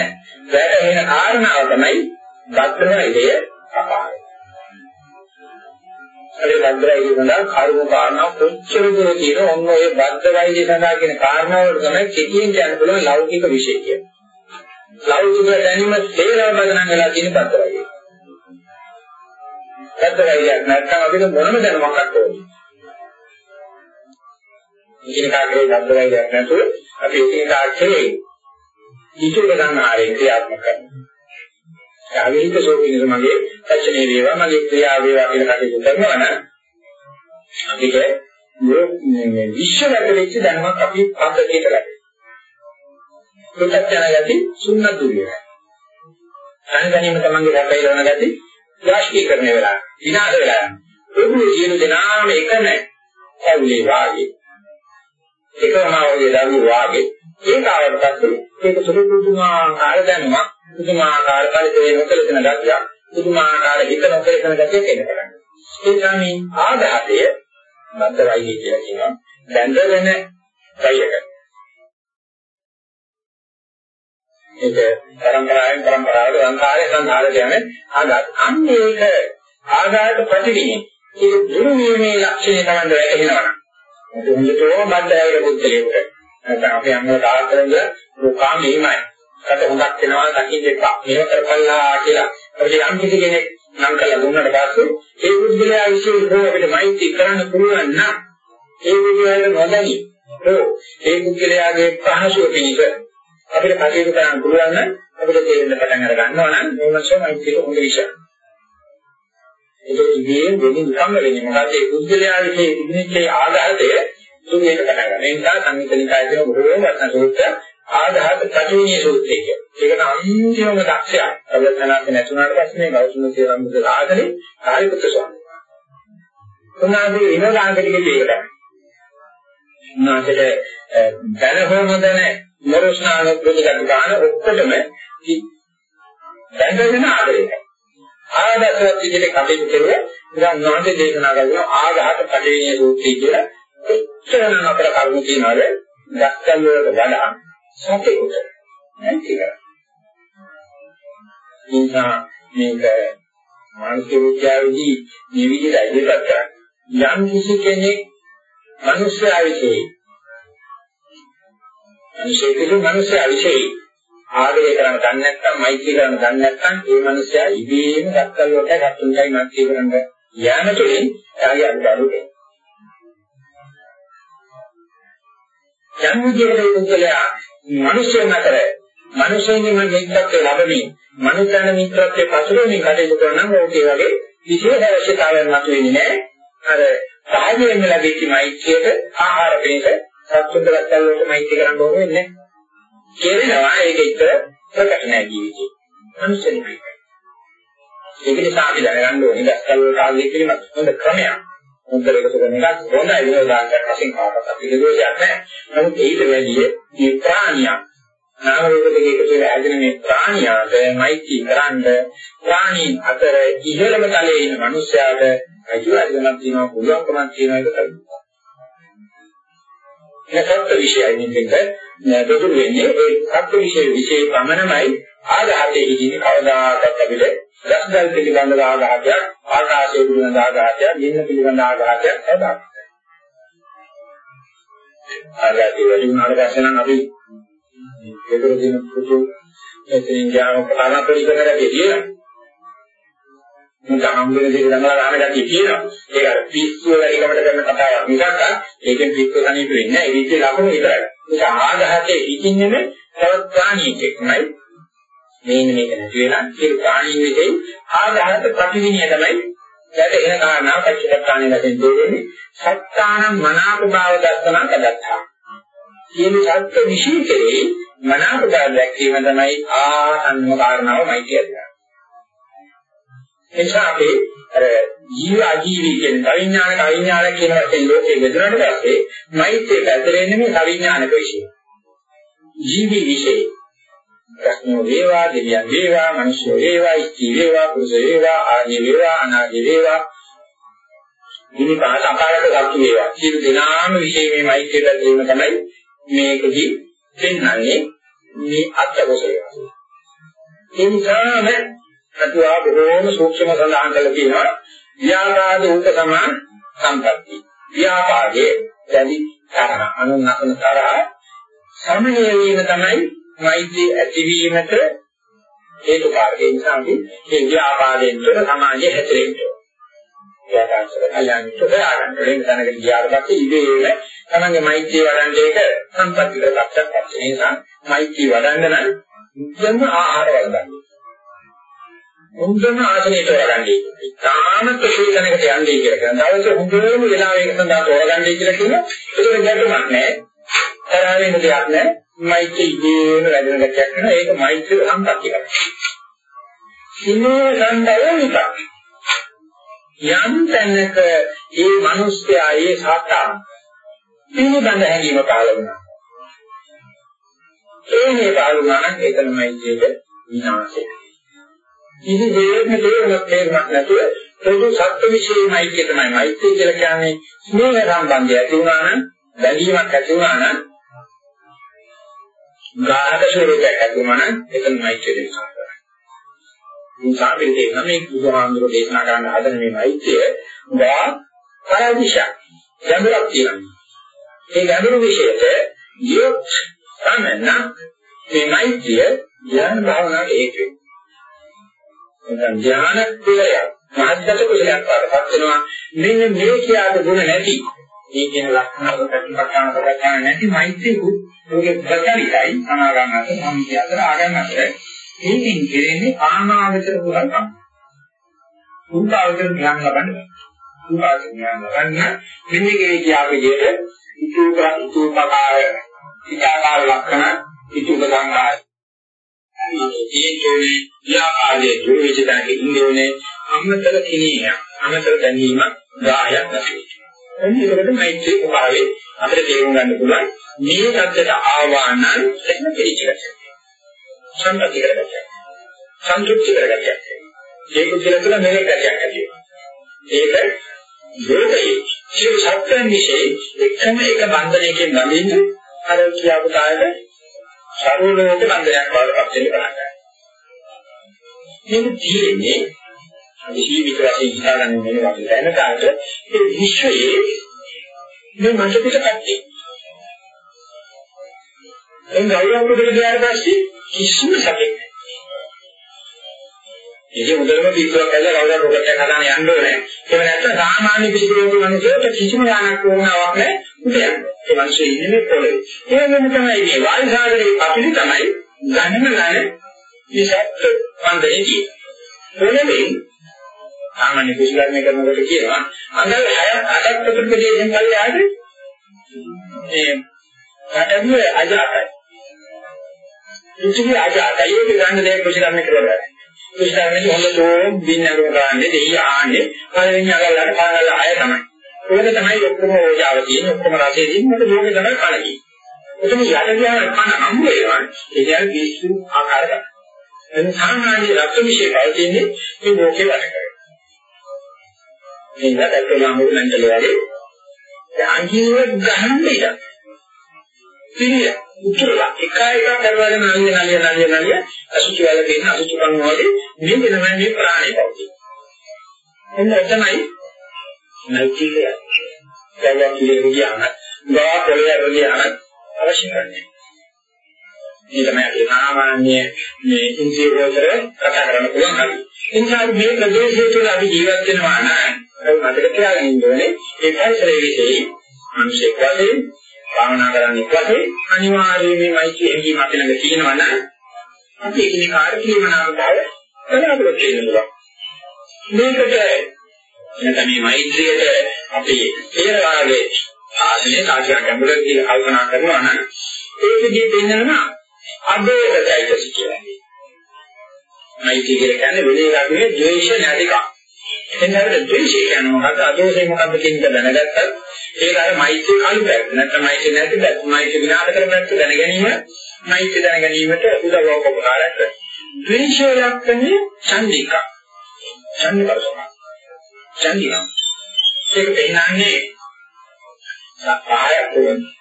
වැටෙන කාරණාව තමයි භද්‍රයිලය අපාය. ඒ භද්‍රයිලය සඳහා කර්ම කාරණා කොච්චර දුර තියෙන ඔන්න ඔය භද්‍රයිලය සඳහා කියන කාරණාවල තමයි කෙටියෙන් කියන්න පුළුවන් ලෞකික විශේෂ කියන්නේ. ලෞකික දැනීම තේරව බදනම් වෙලා තියෙන භද්‍රයිලය. භද්‍රයිලයක් නැත්නම් අපිට මොනම දැනුමක්වත් ඕනේ. ඉතින් කාගේ භද්‍රයිලයක් නැතුව අපි එකිනෙකා කෙරේ ඉතුරු ගන්න ආරේ ක්‍රියාත්මක කරනවා. ආවේනික සෝපිනස මගේ වචනේ වේවා මගේ ක්‍රියාව වේවා කියලා කටයුතු කරනවා නම් අපිට මේ විශ්වගත වෙච්ච දැනුමක් අපි පද්ධතියට ගන්නවා. පුතත්ජන යති සුන්නතුරිය. සංගණීම තමන්ගේ රටේ ලවන ගති යාශීකරණය වෙලා විනාශ වෙලා යනවා. ඒ කියන දෙනාම එක නැහැ. ඇවිලේ වාගේ. එකම වගේ දරුවෝ වාගේ ඒක ආවට පස්සේ ඒක සුළු පුදුමාකාර දැනුමක් පුදුමාකාර පරිසරයේ නොකලසන ගතියක් පුදුමාකාර හිත නොකලසන ගතියක් එන්න පටන් ඒ තමයි ආදාතය බද්ධවයි කියලා කියනවා. බැඳගෙන වයියක ඒක පරම්පරාවෙන් පරම්පරාවට සංකාරය සංහාරය කියන්නේ ආදාත අන්න ඒක ආදාත ප්‍රතිවිනේ ඒක දුරු වීමේ ලක්ෂණය තමයි වැටහෙනවා. දුන්නතෝ බද්ධයක පුද්ගලයෙකුට නැත්නම් අපේ අම්මලා තාත්තලද ලෝකා මෙහිමයි. කට හොඳක් වෙනවා දකින්න එපා. මේක කරපල්ලා කියලා අපිට යම් කිසි කෙනෙක් නම් කළා දුන්නාට පස්සේ ඒ බුද්ධලයා විශ්ේ අපිට මෛත්‍රී කරන්න පුළුවන් නම් ඒ බුද්ධලයාට නොදැනි. ඕ ඒ බුද්ධලයාගේ පහසුව පිණිස අපිට කටයුතු කරන්න පුළුවන් නම් අපිට තේරෙන්න පටන් අර ගන්නවා නම් මේ වශයෙන් මෛත්‍රිය හොඳ විශේෂ. ඒක ඉතින් දෙන්නේ නිකම්ම වෙන්නේ මොකද ඒ බුද්ධලයාගේ ඉදිරියේ ආදාතය සුමේක පටන් ගන්න. ඒ නිසා සංවිතනිකාය කියන බොහෝම වචන සූත්‍ර ආදාහත ප්‍රතිවිනී සූත්‍රය කියන. ඒකට අන්තිමම දක්ෂයා. අවසනාවක් නැතුණාට පස්සේ මේ ගෞතම සේවම් මුද ආදරේ කාර්යපුත්‍ර ස්වාමීන් වහන්සේ. උන්වහන්සේ විනෝදාංගලිකේ ඒකට. උන්වහන්සේට දැන හොමදන නරස්නාන ප්‍රතිගත ගන්න ඔක්කොටම දැනගෙන ආදරේ. ආදාසවත් විදිහට කටයුතු කරුවා. ඉතින් උන්වහන්සේ දේශනා කරන ආදාහත ප්‍රතිවිනී සූත්‍රය කියලා එච්චරම අපර කරුණු තියනවාද දක්කල් වලට වඩා සතෙකුට නැති කරා. නිසා මේක මානසික විද්‍යාවේදී මේ විදිහට ඉදිරිපත් කරන්නේ යම් කිසි කෙනෙක් මිනිස්සු ආවිසේ මිනිසෙකුට මිනිස්සු ආවිසේ ආදරය කරන්න දන්නේ නැත්නම් මෛත්‍රී කරන්න දන්නේ නැත්නම් ඒ මිනිසයා ඉබේම දක්කල් වලට ගැටුම්යි මෛත්‍රී කරන්න යාම තුළින් එයාගේ අනුබලුවේ යම් විදිහකට පුද්ගලයා මිනිස්යන් අතර මිනිසෙන්ගේ මිත්‍රත්වය ලැබෙමින් මනුෂ්‍යන මිත්‍රත්වයේ පසුරමින් කටයුතු කරන නම් ඕකේ වගේ විශේෂ අවශ්‍යතාවයක් නැතුවෙන්නේ නැහැ. අර සාහජයෙන් ලැබෙච්ච මෛත්‍රියට ආහාර පිණිස සත්තුන්ට රැස්වලට මෛත්‍රී කරන්න ඕනේ නැහැ. කෙරෙනවා ඒක ඉතර ප්‍රකට නැහැ ජීවිතේ. මනුෂ්‍යනේ. ඒක නිසා අපි දැනගන්න ඕනේ රැස්වලට ආවේ පිළිබඳ හොඳ ක්‍රමයක්. හොඳට එකතු කරන එකක් හොඳයි විනෝදාංගයක් වශයෙන් කාටවත් අපිට දෝෂයක් නැහැ. නමුත් ඊට වැඩිය මේ ප්‍රාණියක් නාම රූප දෙක එකතු වෙලා හැදෙන මේ ප්‍රාණියාට මෛත්‍රී කරන්න ප්‍රාණීන් අතර ඉහළම තලයේ ඉන්න මිනිස්යාට අයිතිවාසිකමක් තියෙනවා පුළුවන්කමක් තියෙනවා ඒක තමයි. ඒකත් විශේෂයි මේක දෙදුර වෙන්නේ ඒ සත්‍ය විශේෂ විශේෂ පමණමයි ආඝාතයේ හිදී කවදාකවත් අපිට රසදල් පිළිබඳව ආඝාතයක් ආකාශය පිළිබඳව ආඝාතයක් නින්න පිළිබඳව ආඝාතයක් හදාගන්න. ආඝාතය වැඩි වුණාට පස්සේ නම් අපි ඒකවල දින පුතු එතෙන් ඥාන ප්‍රාණ පරිකරණය කියනවා. මුත හම්බෙන දේ දඟලා ගන්න ගැතිය කියනවා. ඒක අර පිස්සුව වැඩිකමට කරන කතාවක් මිසක් ඒකෙන් පිස්සුව සනීප වෙන්නේ නැහැ. ඒ විදිහේ ලකුණු විතරයි. ඒක ආගහතේ ඉකින්නේම තවත් ප්‍රාණියෙක්මයි. මේන්න මේක නැති වෙලා ඒ ප්‍රාණිය විදිහේ ආගහත ප්‍රතිවිනය තමයි වැටෙන කාරණා පච්චපට්ඨානෙ වශයෙන් දෙන්නේ. සත්තානම් මනාප භාව දර්ශන කදත්තා. කියන සත්‍ය විශේෂයේ මනාප භාව දැක්වීම තමයි ආසන්නම කාරණාවයි කියන්නේ. එනිසා අපි අර ජීව අජීවී කියන අවිඥානික අවිඥානික කියන වශයෙන් ලෝකේ බෙදුනට පස්සේ මෛත්‍රිය පැතරෙන්නේ මේ අවිඥානික විශ්ය. ජීවි විශ්ය. ප්‍රශ්නෝ වේවා දෙවියන් වේවා මිනිස්සු වේවා ඉස්ති වේවා පුරුෂ වේවා ආදී වේවා අනාදී වේවා විනිපාත අපාරක සතු වේවා. සියලු දෙනාම විශේෂ මේ මෛත්‍රිය පැතරීම තමයි මේකදී පෙන්වන්නේ මේ අත්දැකීම. ඒ නිසාම අතුවා බොහෝම සූක්ෂම සඳහන් කරලා තියෙනවා ව්‍යාපාද උප සමාන සම්පatti. ව්‍යාපාදයේ දැඩි තරහ අනුනකන තරහ සමනය වීම තමයි මෛත්‍රී ඇතිවීමට හේතු කාරකේ නිසා අපි මේ ව්‍යාපාදයෙන් තුළ සමාජය හැදෙන්න ව්‍යාපාදසල කල්යන්ට හොයාගන්න. ඒක දැනගෙන ගියාට පස්සේ ඉබේම තමන්ගේ මෛත්‍රී වඩන්න ඒක සම්පත්තියට ලක්ෂයක් පස්සේ නිසා මෛත්‍රී වඩන්න නම් මුලින්ම ආහාර වඩන්න. හොඳම ආසනයට තෝරගන්නේ. තාම ප්‍රශීලනයකට යන්නේ කියලා කියන. දවසේ හොඳම වෙලාව එක සඳහා තෝරගන්නේ කියලා කියන. ඒක ගැටමක් නෑ. තරහ වෙන දෙයක් නෑ. මෛත්‍රී ජීවන වැඩෙන ගැටයක් නෑ. ඒක මෛත්‍රී සම්පත්තිය කරා. ඉන්නේ සම්බවනික. යම් තැනක ඒ මිනිස්යා ඒ සතා පිළිබඳ හැඟීම පහළ වෙනවා. ඒ මේ පහළ වුණා නම් ඒක තමයි ජීවිත විනාශය. කිසි දෙයක්ම තේරුමක් තේරුමක් නැතුව පොදු සත්‍ය විශ්ේමයි කිය තමයි මෛත්‍රී කියලා කියන්නේ ස්නේහ සම්බන්ධය ඇති වුණා නම් බැඳීමක් ඇති වුණා නම් ගාහක ස්වරූපයක් ඇති වුණා නම් එතන මෛත්‍රිය දේශනා කරනවා. මේ සාපේක්ෂව මේ බුදුහාමුදුරෝ දේශනා කරන්න හදන මේ මෛත්‍රිය වා පරදිශා ගැඹුරක් තියෙනවා. ඒ ගැඹුරු විශේෂ යොත් සමන මේ මෛත්‍රිය ඥාන භාවනාවට හේතු වෙනවා. නැත්නම් ඥාන කුලයක් මහත්ගත කුලයක් වඩපත් වෙනවා. මෙන්න මේ කියාද ගුණ නැති. මේ කියන ලක්ෂණ ප්‍රතිපත්තාන ප්‍රකාශන නැති මෛත්‍රී කුත් ඔගේ ප්‍රචාරිතයි අනාගමනට සම්පිය අතර ආගම අතර. මේකින් කෙරෙන්නේ ආනාගතර පුරාකම් උන්තාවතර ඥාන ලබන්න උන්තාවතර ඥාන ලබන්න මෙන්න මේ කියාවේ විදිහට ඉතුරු ඉතුරුපකාර ඉතාකාර ලක්ෂණ ඉතුරු සංඝාය ඒකෝනේ ව්‍යාපාදයේ දුර්විචතනක ඉන්නේ අමතර කිනිය අමතර දැනීම 10ක් නැති. එන්නකොට මෛත්‍රී උපාවේ අපිට තේරුම් ගන්න පුළුවන් මේ සත්‍යයට ආවානම් එන්න පිළිචිරක. සම්පති කරගත්තා. සන්තුෂ්ටි කරගත්තා. ඒක කියලා තුළ මෙලෙ ගැටයක් ඇති වෙනවා. ඒක දුරතේ සියලු සත්‍යයන් විශ්ේ එකම එක බන්ධනයකින් නැමින් අර කියාපු කායද සරලෝක බන්ධනයක් වඩපත් වෙන්න පටන් ගන්නවා. මේක තියෙන්නේ ජීවිත වශයෙන් හිතාගන්න මේ වගේ දැනගාට ඒ විශ්වයේ මේ මනස පිටපැත්තේ. එන් ගෞරව කුඩේ ගියාට පස්සේ කිසිම සැකයක් නැහැ. ඒක මුදලම පිටුවක් ඇල්ල කවුරුත් රොකට් එකක් හදාන යන්න ඕනේ. ඒක නැත්නම් සාමාන්‍ය පිටුරෝග මිනිසෙකුට කිසිම යානක් වුණාවක් නැහැ. උදයන්. ඒ මිනිස්සු ඉන්නේ මේ පොළවේ. ඒ වෙන තමයි මේ වායු සාගරයේ අපිට තමයි ගන්න ගන්න මේ සත්‍ය මන්දේදී. මොනෙමින් සාමාන්‍ය කුසලන්නේ කරනකොට කියනවා අඟල් 6ක් 8ක් ප්‍රතිපදයෙන් කල්ලාද ඒ රටුවේ අජාතයි. ඉතිරි අජාතයි ඒක ගන්න දෙයක් කුසලන්නේ කරලා. කුසලන්නේ හොඳටම බින්නකම ගන්නේ දෙය ආන්නේ පළවෙනි අඟලට පළල 6 තමයි. ඒක තමයි ඔක්කොම ඕජාව තියෙන ඔක්කොම රසය තියෙන මොකද ලෝකේ තමයි කලකි. එතන යට ගියාම කන හම්බ වෙනවා. ඒ කියන්නේ පිස්සු ආකාරයක්. එතන සාමාන්‍ය රක්ත විශේෂ පවතින්නේ මේ ලෝකේ වැඩ කරේ. මේක දැක්කම මුලන්දල වගේ යාන්ජීව ගහන්න ඉඩ. පිළිය උතුරලා එක එක කරවගෙන නලිය නලිය නලිය නලිය අසුචි වල තියෙන අසුචි කණු වගේ මේ වෙනම මේ ප්‍රාණය පවතී. එන්න එතනයි නැතිලිය. දැන් කියෙන්නේ ගියාම ගා පොළේ අරගෙන අවශ්‍ය කරන්නේ. මේ තමයි අපි සාමාන්‍ය මේ ඉන්ද්‍රිය වලට කතා කරන්න පුළුවන් හරි. ඒ නිසා මේ ප්‍රදේශය තුළ අපි ජීවත් වෙනවා නම් මතක තියාගන්න ඉන්න ඕනේ ඒ පරිසරයේ විශේෂයි මිනිසෙක් වශයෙන් භාවනා කරන්නේ වශයෙන් අනිවාර්යයෙන්ම මෛත්‍රී හැඟීම අපි ළඟ තියෙනවා නම් අපි ඒකේ කාර්ය කියනවා බව දැනගන්න තියෙනවා. මේකට එතන මේ මෛත්‍රියට අපි තේරවාගේ ආධිනේ සාධ්‍ය ගැඹුරට කියලා කල්පනා කරනවා නම් ඒකදී දෙන්නම අදෝසයිතස කියලා. මෛත්‍රී කියලා කියන්නේ වෙලේ ගන්නේ ද්වේෂ නැතිකම. එතනට ද්වේෂය කියන්නේ මොකද්ද? අදෝසය මොකද්ද කියන එක දැනගත්තත් ඒක අර මෛත්‍රී කල්පයක්. නැත්නම් මෛත්‍රී නැති බැත් මෛත්‍රී විනාශ කරපැත්ත දැන ගැනීම මෛත්‍රී දැන ගැනීමට උදව්වක් උපකාරයක් කරනවා. ද්වේෂය ලක්ෂණේ ඡන්දික. ඡන්දපරසම. ඡන්දික. ඒක පෙන්නන්නේ සප්පායක් වුණා.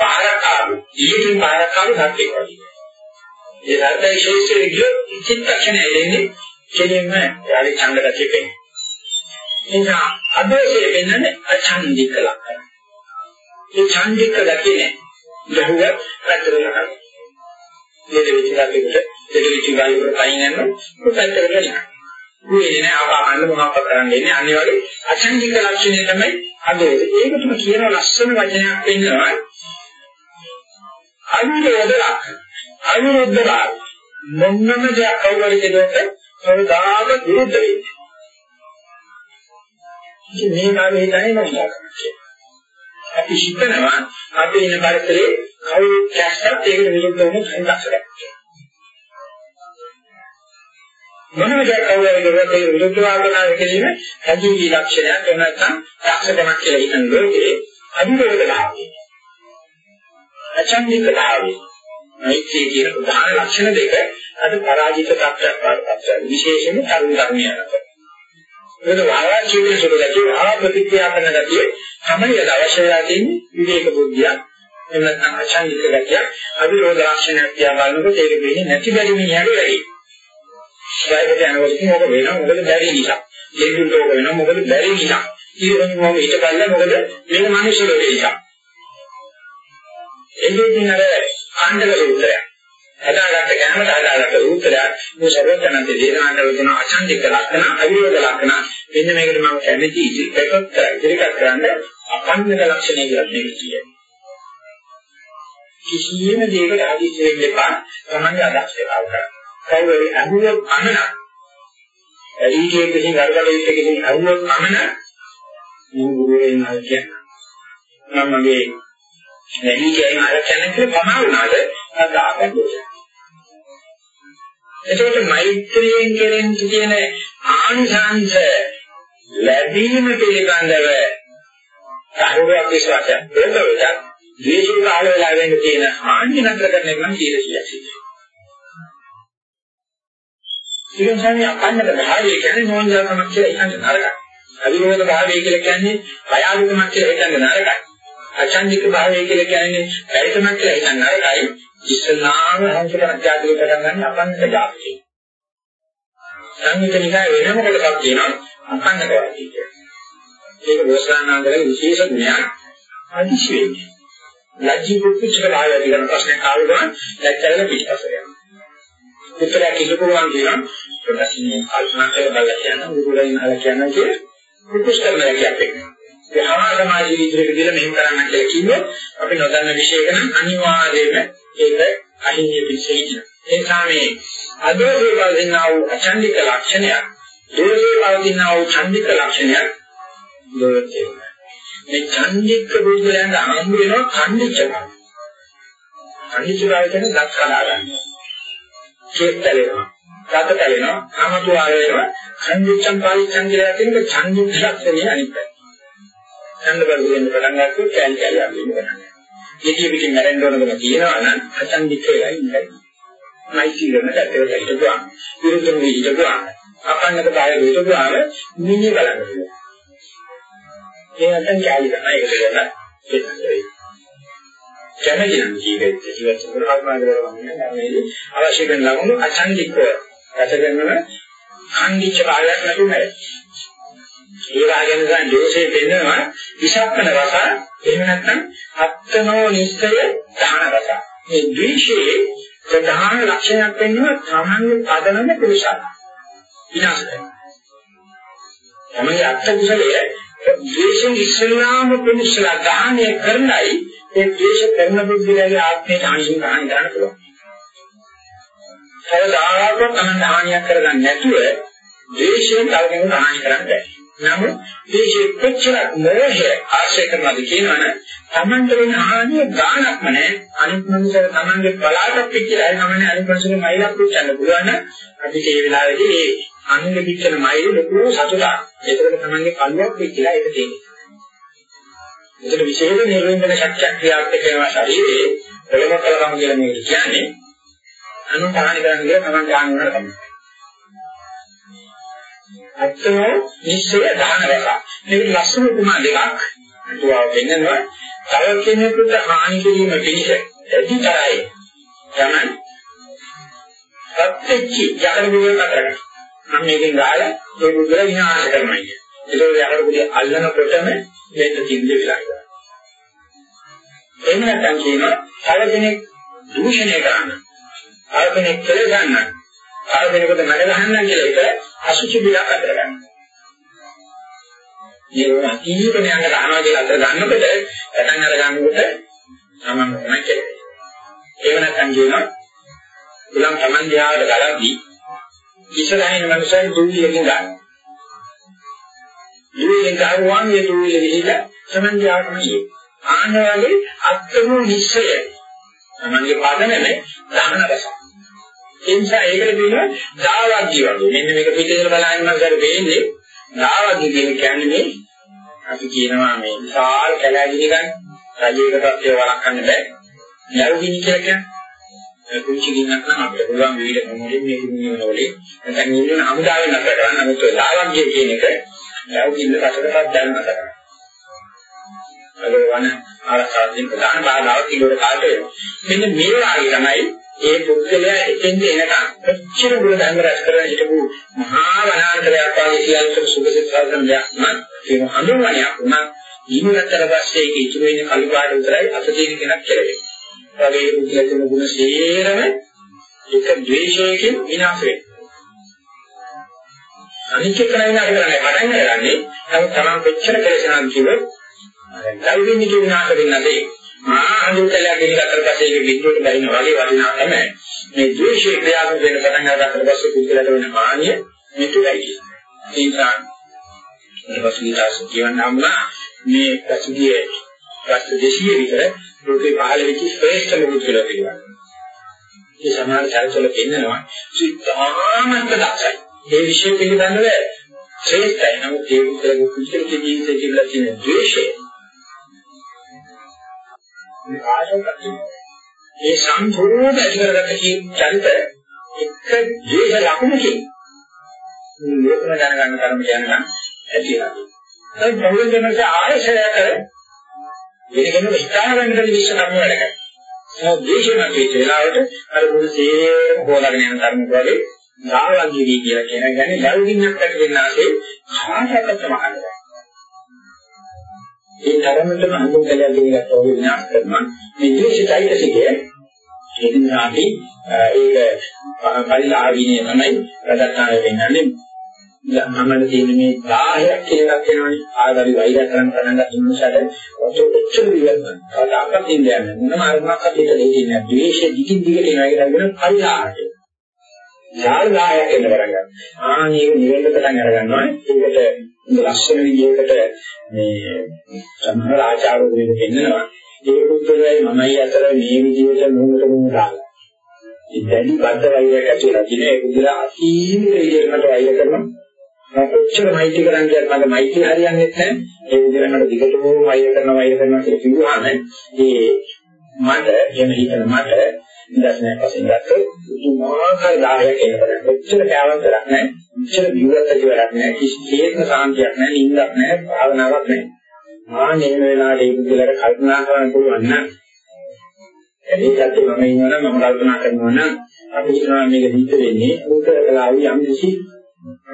පාරකාරු ඊයින් පාරකාරු සත්‍යයක් වගේ. ඒ සත්‍ය ශේෂයේ ගිය චිත්තක්ෂණය එන්නේ කෙලින්ම යාලි ඡන්දගතිය වෙන්නේ. එනිසා අදෝෂයේ වෙන්නන්නේ අඡන්දික ලක්ෂණ. ඒ ඡන්දික ගතිය නෑ. බහුව පැත්තට යනවා. දෙද විචාරයකට දෙද විචාරයකට කයින් යනවා පැත්තට යනවා. මේ නෑ ආපහන්න මොනවද කරන්නේ ඉන්නේ අනිත් වගේ අචන්දික ලක්ෂණය තමයි අදෝෂ. ඒකටම කියන ලස්සන වචනයක් වෙන්නවා. අවිරෝධලක්. අවිරුද්ධතාව. මොන්නම දෙයක් කවුරුහරි කෙනෙකුට කවදාක විරුද්ධ වෙන්නේ. ඉතින් මේ කාලේ හිතන්නේ මොනවද? අපි හිතනවා අපි ඉන්න පරිසරේ කවුරු කැස්සත් ඒකට විරුද්ධ වෙන සංදර්ශනයක්. මොනම දෙයක් කවුරුහරි කරුවත් ඒ විරුද්ධ වාදනාව කිරීම හැදිවි ලක්ෂණයක් එහෙම නැත්නම් දක්ෂකමක් කියලා හිතන ලෝකේ අනුරෝධතාවය. අචන්දිකතාවය. මෛත්‍රී කියන ප්‍රධාන ලක්ෂණ දෙක අද පරාජිත තත්ත්වයක් වඩපත් වෙනවා. විශේෂයෙන්ම තරුණ ධර්මයන්ට. මොකද වායා ජීවිත සුළු ගැටි ආ ප්‍රතික්‍රියා කරන ගැටි තමයි අවශ්‍ය වෙලා තියෙන්නේ විවේක බුද්ධිය. එහෙම නැත්නම් අචන්දික ගැටිය අවිරෝධ ලක්ෂණයක් තියා බලනකොට ඒක වෙන්නේ නැති බැරි මිනිහට වැඩි. ශ්‍රායකට යනකොට මොකද වෙනව මොකද බැරි නිසා. දෙවියන්ට ඕක වෙනව මොකද බැරි නිසා. ඊළඟට මම ඊට පස්සේ මොකද මේක මිනිස්සු ලෝකේ නිසා. එදින් අර කාණ්ඩක සූත්‍රය. හදාගත්ත කැමත හදාගත්ත සූත්‍රය මේ සර්වඥාන්ත දේශනා කරන අචන්දික ලක්ෂණ අවිරෝධ ලක්ෂණ මෙන්න මේකට මම කැමති ඉතිපෙකත් ඉදිරිපත් කරන්න අපන්නක ලක්ෂණය කියලා මේක කියන්නේ. කිසියම් දෙයකට අදිස්ස වෙන්න එපා තමයි අදක්ෂතාව කරන්නේ. කවුරු අහුවොත් අමන ඇලීකේ කිසිම ගඩබඩෙත් කිසිම අහුවොත් අමන නුඹුරේ නෑ කියන්නේ. මම මේ ඇලීකේ අර කියන්නේ පමා වුණාද අදාපදෝෂ. එතකොට මෛත්‍රියෙන් කෙරෙන් කියන ආනිසංස ලැබීම පිළිබඳව සාහෘදයක් විශ්වාසයක් දෙන්නොත් ද්වේෂ කාල වෙලා වෙන්න තියෙන හානිය නතර කරන්න එක නම් සීලසියක් සිද්ධ ඉතින් සමහර අකන්නක භාවය කියන්නේ නෝන්ජල්කමක් කියලා හිතන්න නරකයි. අවිරෝධ භාවය කියලා කියන්නේ අයාවිකමක් කියලා හිතන්න නරකයි. අචන්දික භාවය කියලා කියන්නේ පරිසමක් කියලා හිතන්න නරකයි. ඉස්ලාම හංසකරක් ජාතික පටන් ගන්න අකන්නක ජාතිය. සංගීත නිකාය වෙනම කොටසක් තියෙනවා අකන්නක වාදී කියලා. ඒක ගෝසානාන්දගේ විශේෂ ඥාන අදිශේෂයි. ලජ්ජී පුත්‍රික භාවය කියන ප්‍රශ්නේ ආව ගමන් ලැජ්ජාවෙන් පිටපස්සට යනවා. උත්තරයක් ඉන්න පුළුවන් කියනවා පොඩ්ඩක් මේ කල්පනා කරලා බලලා කියන්න උගුරෙන් අහලා කියන්න කියලා කුකුස් කරනවා කියන්නේ. ඒ හා සමාජ ජීවිතයක දිලා මෙහෙම කරන්න කියලා කිව්වොත් අපි නොදන්න විශේෂක නම් අනිවාර්යයෙන්ම ඒක අහිමිය පිළිසෙයි. ඒ සාමේ අදෝසේ පවතිනා වූ අචන්දික ලක්ෂණයක් දෝසේ පවතිනා වූ ඡන්දික ලක්ෂණයක් දෝසේ. මේ ඡන්දික බුද්ධයන්ට හම්බ වෙනවා ඛණ්ඩිච්චක. ඛණ්ඩිච්ච බව කියන්නේ දත් කඩා ගන්නවා. චේත් පැලෙනවා. රත පැලෙනවා. අමතු ආරේනවා. සංයුක්තම් පාලිච්ඡන් කියලා කියන ඡන්දුක් ලක්ෂණය අනිත් පැත්ත. ඡන්ද බලයෙන් පටන් ගත්තොත් කැලි කැලි අදින්න පටන් ගන්නවා. ඊටි පිටින් මැරෙන්න ඕනකම තියෙනවා නම් අචන්දික වෙලා ඉන්නයි. මයිසි කරන දැක්කේ හිටපුවා. විරුද්ධම හිටපුවා. අපන්නක කාය හිටපුවාම මිනිහ බලන්න. ඒ නැත්නම් කැලි තමයි ඒක කරලා ඒක කැමති නම් ජීවිතේ ජීවත් කරන කල්පනා කරනවා මේ අවශ්‍ය කරන ලකුණු අසංගිකව රස කරනව ඛණ්ඩිච්ච කාලයක් නැතුව නැහැ. ඒ වගේම තමයි දෝෂේ දෙන්නවා විසක්කන රස එහෙම නැත්නම් අත්තනෝ නිස්සය දහන රස. මේ ද්වේෂයේ ප්‍රධාන ලක්ෂණයක් වෙන්නේ තමන්ගේ පදනම පුරුෂය. විනාශ කරනවා. තමන්ගේ අත්ත කුසලයේ ද්වේෂයෙන් ඉස්සෙල්ලාම පුරුෂලා දහනය කරන්නයි ඒ ද්වේෂ කරන බුද්ධිලගේ ආත්මයට හානිය ගන්න ගන්න පුළුවන්. කවදාකවත් තමන් හානියක් කරගන්නේ නැතුව ද්වේෂයෙන් තව කෙනෙකුට හානි කරන්න බැහැ. නමුත් ද්වේෂයේ කොච්චර මොහය ආශ්‍රය කරනවද කියනවනේ තමන්ට වෙන හානිය ගාණක්ම නැහැ. අනිත් මනුස්සයර තමන්ගේ බලාටත් පිටිලා තමන්නේ අනිත් මනුස්සයගේ මයිලක් පුච්චන්න පුළුවන් නම් අපිට ඒ වෙලාවේදී ඒ අනුන්ගේ පිටන මයිල ලොකු සතුටක්. ඒකට තමන්ගේ කල්යක් පිටිලා ඒක තියෙනවා. ඒකට විශේෂ නිර්වේදන ශක්තියක් ක්‍රියාත්මක වෙනවා ශරීරයේ ප්‍රලමකලකම කියලා මේක කියන්නේ අනු සාහනි කරන්න කියලා තමන් ගන්න ඕන තමයි. අත්‍යෝ නිශ්චය දහන රස. මේක ලස්සන උපමා දෙකක් අතුවා වෙන්නනවා. තව කෙනෙකුට හානි කිරීම පිණිස ඇදිතරයි. තමයි සත්‍යච්චි යකඩ බුදුන් අතරට. මම මේකෙන් ගහලා ඒ බුදුර විනාශ කරනවා කියන්නේ. ඒක යකඩ බුදිය අල්ලනකොටම වෙන්න තින්ද වෙලා ඉවරයි. එහෙම නැත්නම් කියනවා තව කෙනෙක් දූෂණය කරනවා. ආයතනෙ කෙල ගන්න. ආයතනෙකට මඩ ගහන්න කියලා එක අසුචි බිලක් අතර ගන්න. මේ අකීපණ යන ගන්නවා කියලා අතර ගන්නකොට පටන් අර ගන්නකොට තමන් මොනවද කියන්නේ. ඒව නැත්නම් කියනවා උලන් තමන් දිහාට ගලද්දී ඉස්සරහින් මනුස්සයෙක් දුවියකින් ගන්න. දුවියෙන් ගහුවාම මේ දුවිය ගිහිල්ලා තමන් දිහාටම යයි. ආනවාගේ අත්තුණු නිශ්චය තමන්ගේ පදනනේ දහන රසක්. ඒ නිසා ඒකට කියනවා දාවග්ගි වගේ. මෙන්න මේක පිටින් බලන්න නම් කර වෙන්නේ දාවග්ගි කියන කියන්නේ මේ අපි කියනවා මේ විශාල කැලෑගිනි ගන්න රජයකටත් ඒ වළක්වන්න බෑ. යරුගිනි කියලා කියන්නේ කුංචි ගින්නක් නම් අපිට පුළුවන් විවිධ මොහොතේ මේ ගින්න වලේ නැත්නම් ඉන්න හමුදාවෙන් නැතර කරන්න. නමුත් ඒ දාවග්ගි කියන එක යරුගින්න රසකටත් දැනගන්න කරනවා. ඒක වන ආරක්ෂාවෙන් ප්‍රධාන බාධාවක් කිලෝට කාට වෙනවා. මෙන්න මේ වාගේ තමයි ඒ පුද්ගලයා එතෙන්ද එනකම් කොච්චර දුර ධර්ම රැස් කරගෙන හිටපු මහා වනාන්තරයක් වගේ සියල්ලට සුභසිත සාධනයක් නම් ඒක හඳුන්වන්නයක් උනා ඊමතර පස්සේ ඒක ඉතුරු වෙන කළු පාට විතරයි අත තියෙන කෙනෙක් කෙරෙන්නේ. වගේ පුද්ගලයා තුන ගුණ සේරම එක ද්වේෂයකින් විනාශ වෙනවා. අනිත් එක නෑ කරන්නේ පටන් ගන්නනේ නමුත් තමන් කොච්චර කෙලෙසනම් කිව්වොත් ලැබෙන්නේ විනාශ වෙන්නේ නැහැ. මහා අනුකලයක් ගෙනගත්තට පස්සේ ඒක විද්‍යුත් බැරින වගේ වටිනා තමයි. මේ ද්වේෂයේ ක්‍රියාත්මක වෙන පටන් අරගත්තට පස්සේ කුසලයට වෙන මානිය මෙතුයි. ඒ නිසා මේ වසීතාස කියවන්නම් මේ පසුගිය වස්තු දෙසිය විතර ලෝකේ පහළ වෙච්ච ශ්‍රේෂ්ඨම කුසල පිළිවන්. මේ සමාන චරිතවල පෙන්නනවා සිතාමත් දක්ෂයි. මේ විශේෂ පිළිබඳව ශ්‍රේෂ්ඨයි. නමුත් ඒ කුසල කුසල ජීවිතයේ කියලා තියෙන ද්වේෂය මේ ආශංකතිය. ඒ සම්පූර්ණ ඇතිකරගත කී චරිත එක ජීව ලකුණකින් මේ ලෝකන දැනගන්න තරම දැනගන්න ඇතිලා. ඒ බෞද්ධ ජනක ආයශයක වෙනකෙනෙක් ස්ථාන වෙනකන් විශ්ව කර්ම වැඩ කරනවා. ඒ දේශනා කියන වෙලාවට අර මොහොතේ හොලාගෙන යන තරම වගේ නාවගිරි කියලා කියන ගැන ලෞකිකයක් ඇති වෙනාසේ ආශකත මහන්නේ. ඒ තරමටම අනුකම්පාවක් දෙන්නට ඕන විනාශ කරනවා. මේ ද්වේෂයිතසිකය ඒ නිසා අපි ඒක පරිලාභීනේ තමයි ප්‍රදත්තාය වෙන්නේ. මමල තියෙන මේ 10ක් කියලා කියනවනේ ආදාරි වෛර කරන් කරන ඉන්නසට ඔච්චර විවරණ. කවදාකවත් ඉන්නේ නැහැ. මොනම අරමුණක් අපිට දෙන්නේ නැහැ. ද්වේෂය දිගින් දිගට එනවා කියලා කියන පරිලාහය. ඥානදායක වෙන කරගන්න. ආ මේක නිවෙන්න පටන් අරගන්නවා. ඒකට ලක්ෂණ විදිහකට මේ සම්මල ආචාර්යවරු දෙන්නවා. ඒ පුද්ගලයයි මමයි අතර මේ විදිහට මොනකට මොන දාලා. ඒ දැඩි බද්ධ වෛරයක් ඇති වෙලා ඉන්නේ ඒ පුද්ගලයා අසීමිත විදිහකට වෛර කරනවා. මම කොච්චර මෛත්‍රී කරන් කියත් මට මෛත්‍රී හරියන්නේ නැහැ. ඒ විදිහට මට දිගටම වෛර කරනවා වෛර කරනවා කියලා කිව්වහම ඒ මට එන හිතන මට නිදර්ශනයක් වශයෙන් ගත්තොත් දුමාකාර 10ක් එනකොට මෙච්චර කෑවන්තරක් නැහැ. මෙච්චර ජීවිත ජීවරක් නැහැ. කිසි හේතුක සාන්තියක් නැහැ නිින්දක් නැහැ භාවනාවක් නැහැ. ආනෙම වෙලාවට ඒක විදිහට කල්පනා කරන්න පුළුවන් නම් එදිකට මම ඉන්නවනම් මම කල්පනා කරනවා නම් අපි හිතනවා මේක හිත වෙන්නේ උත්තරලාවි යම් කිසි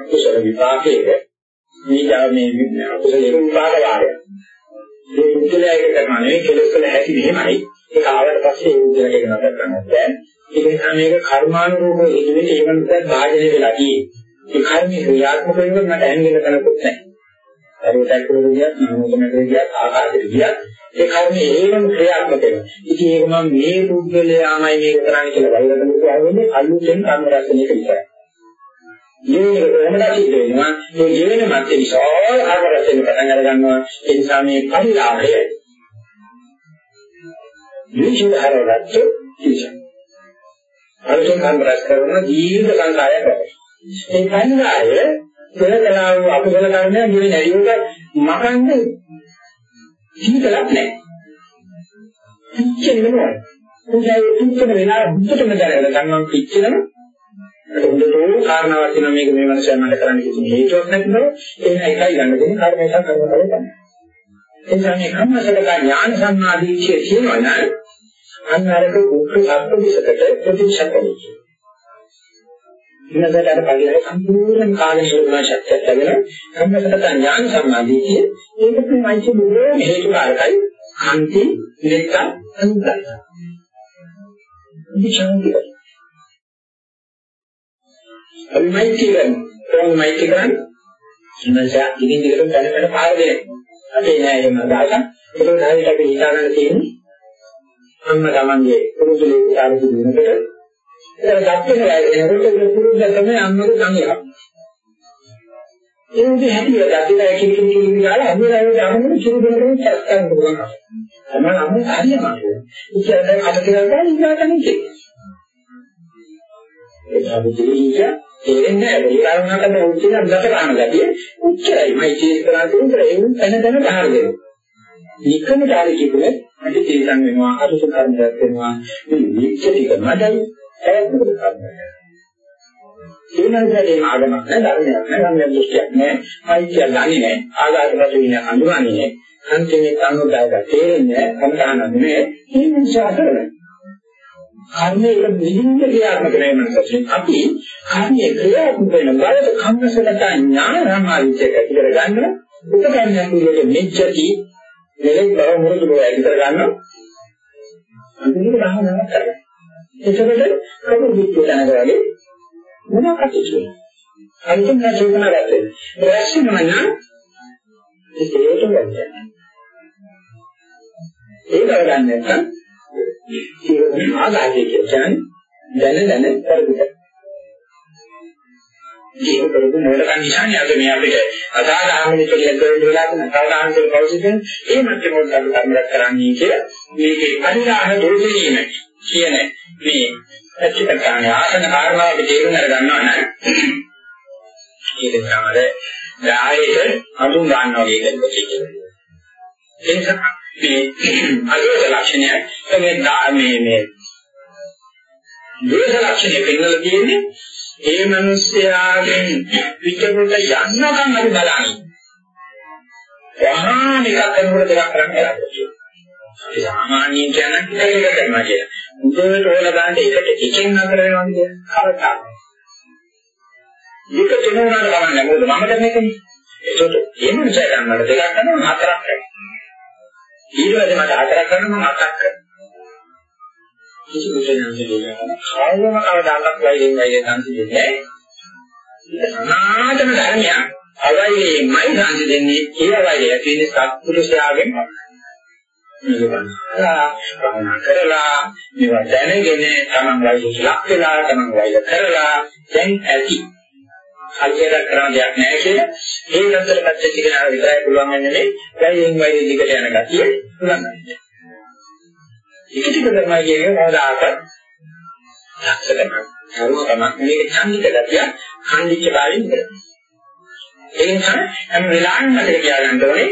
කුසල විපාකයක මේ මේ කුසල විපාක වාරය ඒ පුද්ගලයා එක කරනවා නෙවෙයි කෙලස් වල හැටි මෙහෙමයි. ඒක ආවට පස්සේ ඒ පුද්ගලයාට ඒක නතර කරන්න බෑ. ඒක නිසා මේක කර්මානුරූපව ඉදිරියට ඒ වෙනසක් භාජනය වෙලා තියෙන්නේ. ඒ කර්මයේ ක්‍රියාත්මක වෙනකොට මට ඇහෙන්න කරනකොට නැහැ. හරියට කියලා ගියත් මොනකමද ගියත් ආකාශයට ගියත් ඒ කර්මයේ හේවම ක්‍රියාත්මක වෙනවා. ඉතින් ඒක මම මේ පුද්ගලයාමයි මේක කරන්නේ කියලා වෛරකම කියන්නේ අලුතෙන් කර්ම රැස්නේක විතරයි. ජීවන කොහොමද සිද්ධ වෙනවා? මේ ජීවන මැද විශාල කර්ම රැස්න පටන් අර ගන්නවා. ඒ නිසා මේ පරිලාභය විශේෂ හරවත්තු කිසිම. අලුතෙන් කර්ම රැස් කරන දීර්ඝ සංකාරයක් වෙනවා. මේ පරිලාභය වෙනකලා වූ අකුසල කර්මයන් ගෙවෙ නැරියක මකන්නේ සීතලක් නැහැ. පිච්චෙන්නේ නෑ. උන්ගේ පිච්චෙන වෙලාව බුද්ධටම දැනගෙන ගන්නම් පිච්චෙනම හොඳටම කාරණාවක් තියෙනවා මේක මේ මනසෙන් මට කරන්න කිසි හේතුවක් නැතිව ඒක එකයි ගන්න දෙන්නේ කර්ම එකක් කරනවා තමයි. ඒ නිසා මේ කම්මසලක ඥාන සම්මාදීච්චය කියනවා නම් අන්න අරක උත්තර සත්‍ය විසකට ප්‍රතිශතයි. ඊළඟට අර පරිලහ සම්පූර්ණ කාලේ ශෝධනා ශක්තියක් ලැබෙන කම්මසලක ඥාන සම්මාදීච්චය ඒක තමයි බොහෝ හේතුකාරකයි අන්ති විරේක අනුගතයි. විචාරය අපි මෛත්‍රී කරනවා. කොහොමද මෛත්‍රී කරන්නේ? ඉන්නසා ඉදින් දිගට පැන පැන පාර දෙන්නේ. අපේ නෑ එහෙම අදහසක්. ඒක තමයි අපි හිතා ගන්න තියෙන්නේ. අම්ම තමන්ගේ පුරුදුලේ කාර්ය දිනකට ඒක දැක්කේ නෑ ඒකට පුරුද්ද තමයි අම්මගේ සංගය. ඒ උදේ හැටිය දැක්කේ කිලි කිලි කිලි ගාලා අම්මලා අම්මගේ චුරු දෙනකම් චස්කන් කරනවා. තමයි අම්මේ හරියම. ඒක දැන් අත කියලා ගන්න ඉඳලා කන්නේ. ඒක අපිට තේරෙන්නේ නැහැ. ඒ කාරණාවට උච්චන ගත කරන ගැතිය උච්චයි. මයි චේස් කරා කියන්නේ ඒ උන් තන තන පහර දෙනවා. නිකම ධාරි කිව්වේ මට තේරෙන්න වෙනවා අරුස කර්මයක් වෙනවා. මේ විච්ච ටික මඩයි ඒකකට කරන්නේ. ඒනන්දේ ආගමක් නෑ ධර්මයක් නෑ ධර්මයක් දෘෂ්ටියක් නෑ. මයි කියන්නේ නැහැ. ආගාතපත වින අඳුරන්නේ නෑ. අන්තිමේ කනුදායක තේරෙන්නේ නැහැ. සම්තාන නෙමෙයි. මේ නිසා කරන්නේ. කර්මයේ නිදින්න ක්‍රියාත්මක වෙන මනසෙන් අපි කර්මයේ ක්‍රියාත්මක වෙන බලද කම්මසලක ඥාන සමාධියක් ඇති කර ගන්න උපකරණයක් විදිහට මෙච්චටි මෙලෙක් බව මුරුදු බව ඇති කර ගන්න අන්තිමට භාවනාවක් කරගන්න. ඒකවල කවුරු විශ්ව දැනගරගේ මොනවද කියන්නේ? අන්තිම චේතන රැස්වෙන. රැස්වෙනවා නම් ඒක හේතු වෙනවා. ඒක ගන්න නැත්නම් ඒක ආදායය කියන්නේ දැන දැන කරගන්න. ඒක කරපු මොලකන් නිසානේ අද මේ අපිට අසාධාරණ කියලා කරන වෙලාවක සාධාරණ කියලා පෞසිකෙන් ඒ මැද මොකක්ද කර්මයක් කරන්නේ කියලා මේකේ පරිණාම දෝෂණීයම කියන මේ ඇත්තටම ආසන කාරණාවක තේරුම් ගන්නවා නම් ඒක තමයි ධායයට අඳුන් ගන්නවා කියන එක. ඒ නිසා මේ අදෝෂ ලක්ෂණය මේ මේ මේ දෝෂ ලක්ෂණය පෙන්වලා තියෙන්නේ ඒ මිනිස්යාගෙන් පිටකොට යන්නකම් අපි බලන්නේ. වහාම එකක් කරනකොට දෙකක් කරන්න යනවා. ඒ සාමාන්‍යයෙන් කියන්නේ ඒක කරනවා කියලා. මුදේට ඕන ගන්න එකට එකෙන් නතර වෙනවා කියන්නේ කවදා. මේක තුනුනාට බලන්න මොකද මම දැන් මේකනේ. ඒකට ඒ මිනිසා ගන්නවට දෙකක් කරනවා හතරක් කරනවා. ඊට පස්සේ මට හතරක් කරනවා මම හතරක් කරනවා. කිසි දෙයක් නෑ. කායම කවදාකවත් වෛරයෙන් වෛරයෙන් සංසිඳෙන්නේ නෑ. සනාතන ධර්මයක් අවෛරයෙන්මයි සංසිඳෙන්නේ. ඒ අවෛරය තියෙන සත්පුරුෂයාගෙන් භාවනා කරලා මේවා දැනගෙන තමන් වෛරයට ලක් වෙලා තමන් වෛර කරලා දැන් ඇති හරියට කරන දෙයක් නැහැ කියලා ඒ නතර පැත්තට කියලා විතරයි පුළුවන් වෙන්නේ වෛරයෙන් වෛරය දිගට යන ගතිය පුළුවන්. එක ටික තමයි කියන්නේ මොනවාද ලක්ෂණයක්. කරුණ තමයි මේක ඡන්දිත ගතිය ඛණ්ඩිච්ච බාලින් කරන්නේ. ඒ නිසා හැම වෙලාවෙම මතක තියාගන්න ඕනේ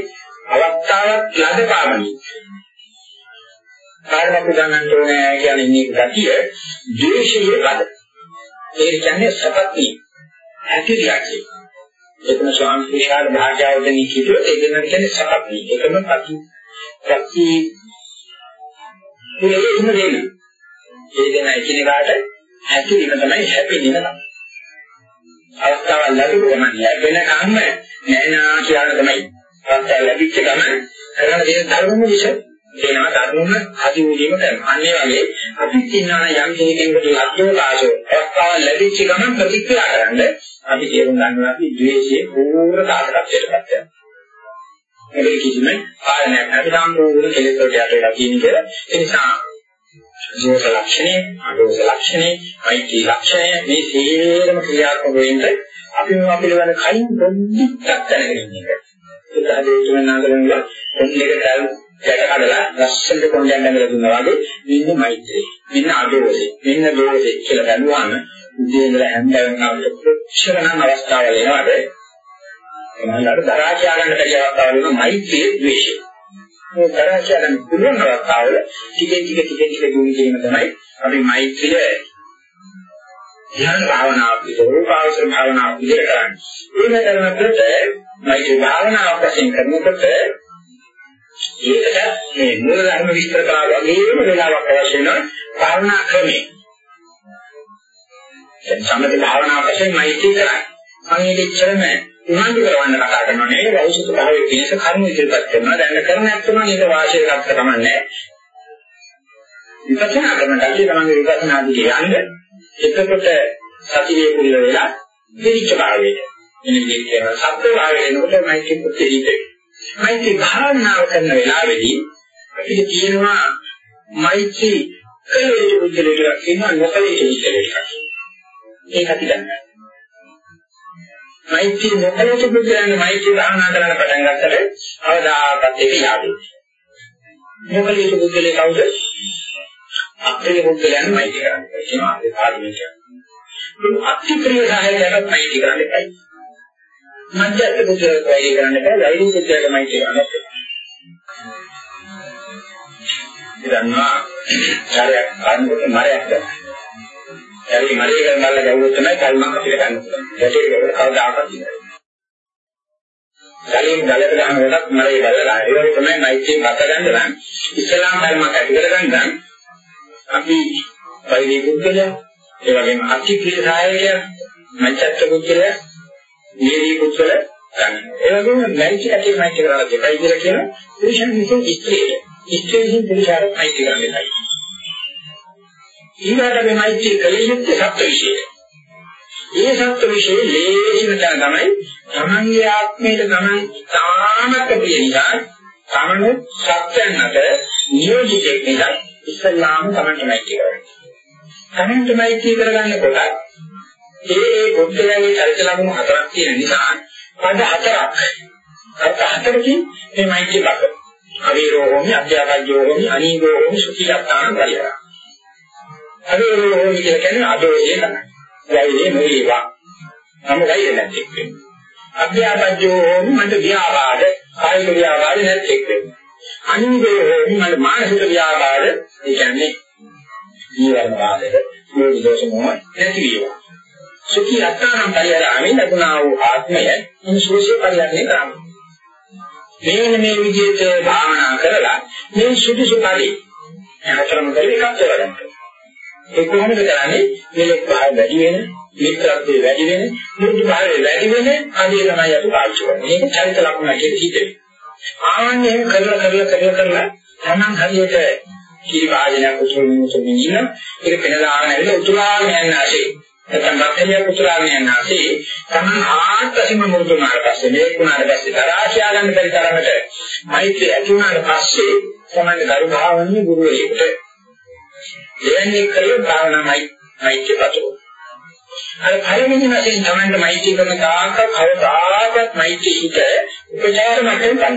අවස්ථාවක් ලැබපාමනි. කාර්යයක් උදාහරණයක් ඕනේ කියන්නේ මේ ගතිය ද්වේෂයේ පද. ඒ කියන්නේ සපත්ති හැකියාවක් කියන්නේ. ඒකම ස්වාමි විශාල භාග්‍යවදනී කියුවොත් ඒක නම් කියන්නේ සපත්ති. ඒකම පති. ප්‍රති මේකම දෙන්න. ඒ දෙන එකිනෙකාට හැකිරීම තමයි හැපෙන්නේ තමයි. අවස්ථාවක් ලැබුණොත් නම් ලැබෙන කම්ම නැනා කියන තමයි. අවස්ථාව ලැබිච්ච ගමන් කරන දේ ධර්මම විශ්ය එනවා ධර්මම ආදි වූදීම කරනවා. අන්නේ වගේ අපි කියනවා යම් කෙනෙකුට ලක්ෂෝකාශෝ අවස්ථාව ලැබිච්ච ගමන් ප්‍රතික්‍රියා කරන්න අපි තේරුම් ගන්නවා අපි ද්වේෂයේ පූර්ණ සාධකත්වයට පත් වෙනවා. ඒක කිසිම කාරණයක් නැති සම්පූර්ණ කෙලෙස් වලට යට වෙලා කියන එක. ඒ නිසා දෝෂ ලක්ෂණය, අදෝෂ ලක්ෂණය, අයිති ලක්ෂණය මේ සියලුම ක්‍රියාත්මක වෙන්නේ අපි මේවා පිළිවෙල කලින් පොඩ්ඩක් දැනගෙන ඉන්න එක. ඒක හදේ තුනනාගලන්ලා ඔන්නේක තල් යට කඩලා ලස්සනට කොණ්ඩයක් ඇඳලා දුන්නා වගේ මෙන්න මෛත්‍රී. මෙන්න අදෝෂය. මෙන්න දෝෂය කියලා බැලුවාම උදේ ඉඳලා හැන්ද වෙනකම් කොච්චරනම් අවස්ථාවල එනවද? එනහලට දරා කියා ගන්න බැරි අවස්ථාවල වෙන මෛත්‍රී ද්වේෂය. මේ දරා කියා ගන්න පුළුවන් අවස්ථාවල ටිකෙන් ටික ටිකෙන් ටික දුරු කිරීම තමයි අපි මෛත්‍රිය ධ්‍යාන භාවනාව විදෝපාවසන භාවනාව විදිහට කරන්නේ. ඒක කරනකොට මෛත්‍රී භාවනාව වශයෙන් කරනකොට ඒකට මේ මූල ධර්ම විස්තර කරලා වගේම වෙලාවක් අවශ්‍ය වෙනවා භාවනා ක්‍රමේ. දැන් සම්මත භාවනාව වශයෙන් මෛත්‍රී කරන්නේ. මම ඉච්චරම උනන්දු කරවන්න කතා කරනවා නේද? වෞෂික භාවයේ පිණිස කර්ම ඉදිරිපත් කරනවා. දැන් කරන්න නැත්නම් මේක වාසිය ගන්න කමන්නේ. විපස්සනා කරනකොට තමන්ගේ විපස්සනා දිගේ යන්නේ එතකොට සතියේ කුල වෙලා දෙවිච්ච භාවයට. එන්නේ කියන සත්‍ය භාවයට එනකොට මෛත්‍රී පුත්‍රිතේ. මෛත්‍රී භාවනාව කරන වෙලාවේදී අපිට කියනවා මෛත්‍රී කලේ පුද්ගලයා කියනවා නොකලේ පුද්ගලයා. ඒක අපි දන්නවා. මෛත්‍රී නොකලේ පුද්ගලයන් මෛත්‍රී භාවනා කරන්න පටන් ගත්තට අවදාපත් ඒක යාදේ. නොකලේ පුද්ගලයා කවුද? අපේ පුද්ගලයන් මෛත්‍රී කරන්නේ. කියනවා ඒ ආධිනික. අතිප්‍රිය සහයයට මෛත්‍රී කරන්න එපා. මධ්‍යස්ථ පුද්ගලයෙක් වෛරී කරන්න එපා. වෛරී පුද්ගලයෙක් මෛත්‍රී කරන්න එපා. ඉතින්වා කාර්යයක් කරනකොට මරයක් ගන්න. ඒ මරේ කරන මල්ල ගැවුවොත් තමයි කල්මක් අපිට ගන්න පුළුවන්. ඒකේ කවදාකවත් ඉන්නේ. ගලින් ගලට ගන්නකොටත් මරේ බලලා ඒක තමයි මෛත්‍රී බත ගන්න නම් ඉස්ලාම් ධර්මයක් ඇති කරගන්න නම් අපි වෛරී පුද්ගලයා ඒ වගේම අතිප්‍රිය සායකය මෛත්‍රී පුද්ගලයා නීති පුද්ගල ගන්න. ඒ වගේම මෛත්‍රී ඇති මෛත්‍රී කරලා දෙකයි කියලා කියන පුරුෂයන් විසින් ස්ත්‍රිය. ස්ත්‍රිය විසින් පුරුෂයාට මෛත්‍රී කරන්න දෙකයි. ඊළඟට මේ මෛත්‍රී කලේ යුත්තේ සත්‍ය විශේෂය. ඒ සත්‍ය විශේෂය ලේසිම තැන තමයි තමන්ගේ ආත්මයට තමන් තාමත් ප්‍රිය නිසා තමනුත් සත්‍යයන් අතර නියෝජිතෙක් නිසා ඉස්සල්ලාම තමන්ට මෛත්‍රී කරගන්න. තමන්ට මෛත්‍රී කරගන්නකොට ඒ ඒ බුද්ධයාගේ චරිත ලක්ෂණ හතරක් තියෙන නිසා පද හතරක් අර්ථ හතරකින් මේ මෛත්‍රී බක. අවීරෝ හෝමි, අධ්‍යාපජ්ජෝ හෝමි, අනීගෝ හෝමි, සුඛියත්තාන වලියා. අවීරෝ හෝමි කියන්නේ අදෝෂේ තමයි. වෛරේ නොවේවා. නම වෛරේ නැති එක්ක. අධ්‍යාපජ්ජෝ හෝමි මන්ට ව්‍යාපාද, කායික ව්‍යාපාද නැති එක්ක. අනිදේ හෝමි මන්ට මානසික ව්‍යාපාද, ඒ කියන්නේ ජීවන බාධක, මූල දෝෂ මොහ නැති වේවා. සුඛී අත්තානම් පරිහරණය ලැබුණා වූ ආත්මය ඉන්සුසේ පරිහරණය කරනවා. මේන මේ විදිහට භාවනා කරලා මේ සුදුසු පරි හතරම කරේ එකක් කරගන්න. ඒ කොහොමද කරන්නේ? මෙලෙක් භාව වැඩි වෙන, මිත්‍රත්වයේ වැඩි වෙන, මුදු භාවයේ වැඩි වෙන ආදී තමයි අපි පාවිච්චි කරන්නේ. මේක චරිත ලක්ෂණ කියලා හිතේ. ආන්නේ කරලා කරලා කරලා කරලා තමන් හරියට කී වාදනයක් උතුරු මුතුමින් ඉන්න ඒක පෙනලා ආගෙන ඇවිල්ලා උතුරාගෙන යන ආශේ නැත්නම් බක්තිය පුත්‍රාගෙන යන ආසේ තමන් ආත්මසිම මුරුදුනාට පස්සේ මේක උනාට පස්සේ තරහා ගන්න බැරි තරමට මෛත්‍රිය ඇති වුණාට පස්සේ තමයි දරු භාවන්නේ ගුරුවරයෙකුට දෙන්නේ කලින් භාවනාමයි මෛත්‍රිය පතෝ අර පළවෙනි වශයෙන් තමන්ට මෛත්‍රී කරන තාක කවදාකවත් මෛත්‍රී හිත උපචාර මට්ටම ගන්න.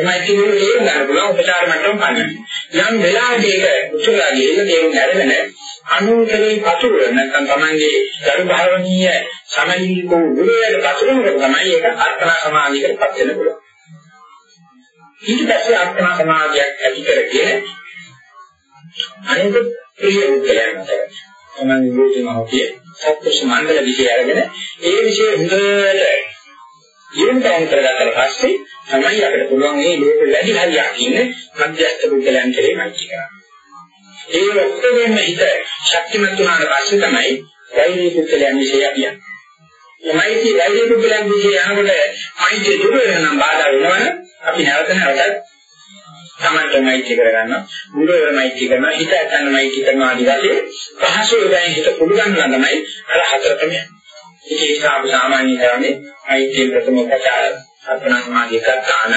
මෛත්‍රී වල තේරුම් ගන්න පුළුවන් උපචාර මට්ටම ගන්න. යම් වෙලාවක ඒක උතුරලා ගිහින් තේරුම් අරගෙන අනුතරේ පතුර නැත්නම් Tamanගේ ධර්මභාවනීය සමලිංගික ගුරුවරයාට පතුරනකොට තමයි ඒක අර්ථනා සමාධියකට පත් වෙන්න පුළුවන්. ඊට පස්සේ අර්ථනා සමාධියක් ඇති කරගෙන අනිත් ප්‍රිය උත්තරයන්ට තමයි යෝජනාවකිය සත්‍ය මණ්ඩල විෂය අරගෙන ඒ විෂය හොඳට ජීවිතයන් කරගත්තා පස්සේ තමයි අපිට පුළුවන් මේ ලෝක වැඩි හරියක් ඉන්නේ මධ්‍යස්ථ බුද්ධලයන් කෙරේ මෛත්‍රී කරන්න. ඒ ඔක්කොගෙම හිත ශක්තිමත් වුණාට පස්සේ තමයි වෛරී පුද්ගලයන් විශ්ය කියන්නේ. මෛත්‍රී වෛරී පුද්ගලයන් විශ්ය යනකොට මෛත්‍රී දුර වෙන නම් බාධා වෙනවනේ අපි නැවත නැවතත් තමන්ටමයි කරගන්න මුලවරමයි කරනවා හිත ඇතන්නමයි කරනවා ආදී වශයෙන් පහසු වෙයි හිත පුළුවන් නම් තමයි අර හතරටම ඒක නිසා අපි සාමාන්‍ය කරන්නේ අයිති ප්‍රථම උපචාර අපනා සමාධිය කරතාන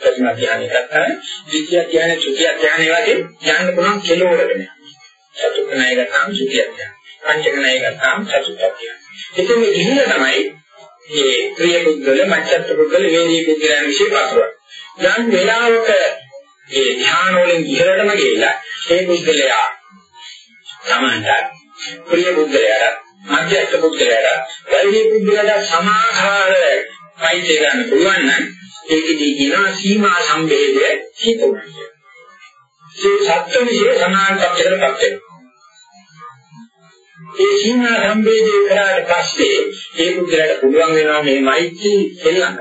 ප්‍රථම ධ්‍යානෙ කරතාන ද්විතිය ධ්‍යානෙ තෘතිය ධ්‍යානෙ වගේ යන්න පුළුවන් කෙලවරකට චතුර්ථ ණය ගත්තාම තෘතිය ධ්‍යාන පංචක ණය ගත්තාම චතුර්ථ ධ්‍යාන. එතන ඉහිල තමයි මේ ක්‍රිය පුද්ගල මච්ඡත් පුද්ගල වේදී පුද්ගලයන් විශ්ේ පාසුවක් යම් වෙලාවක ඒ ධ්‍යාන වලින් ඉහළටම ගිහිලා ඒ පුද්ගලයා තමන්ට ක්‍රිය පුද්ගලයාට මධ්‍යස්ථ පුද්ගලයාට වෛද්‍ය පුද්ගලයාට සමාහාර පයිසේ ගන්න පුළුවන් නම් ඒකදී කියනවා සීමා සම්බේධය හිතුවා. ඒ සත්‍ය විශේෂ සමාන තත්ත්වයකටපත් වෙනවා. ඒ සීමා සම්බේධය කරාට පස්සේ ඒ පුද්ගලයාට පුළුවන් වෙනවා මේ මෛත්‍රී දෙල්ලන්න.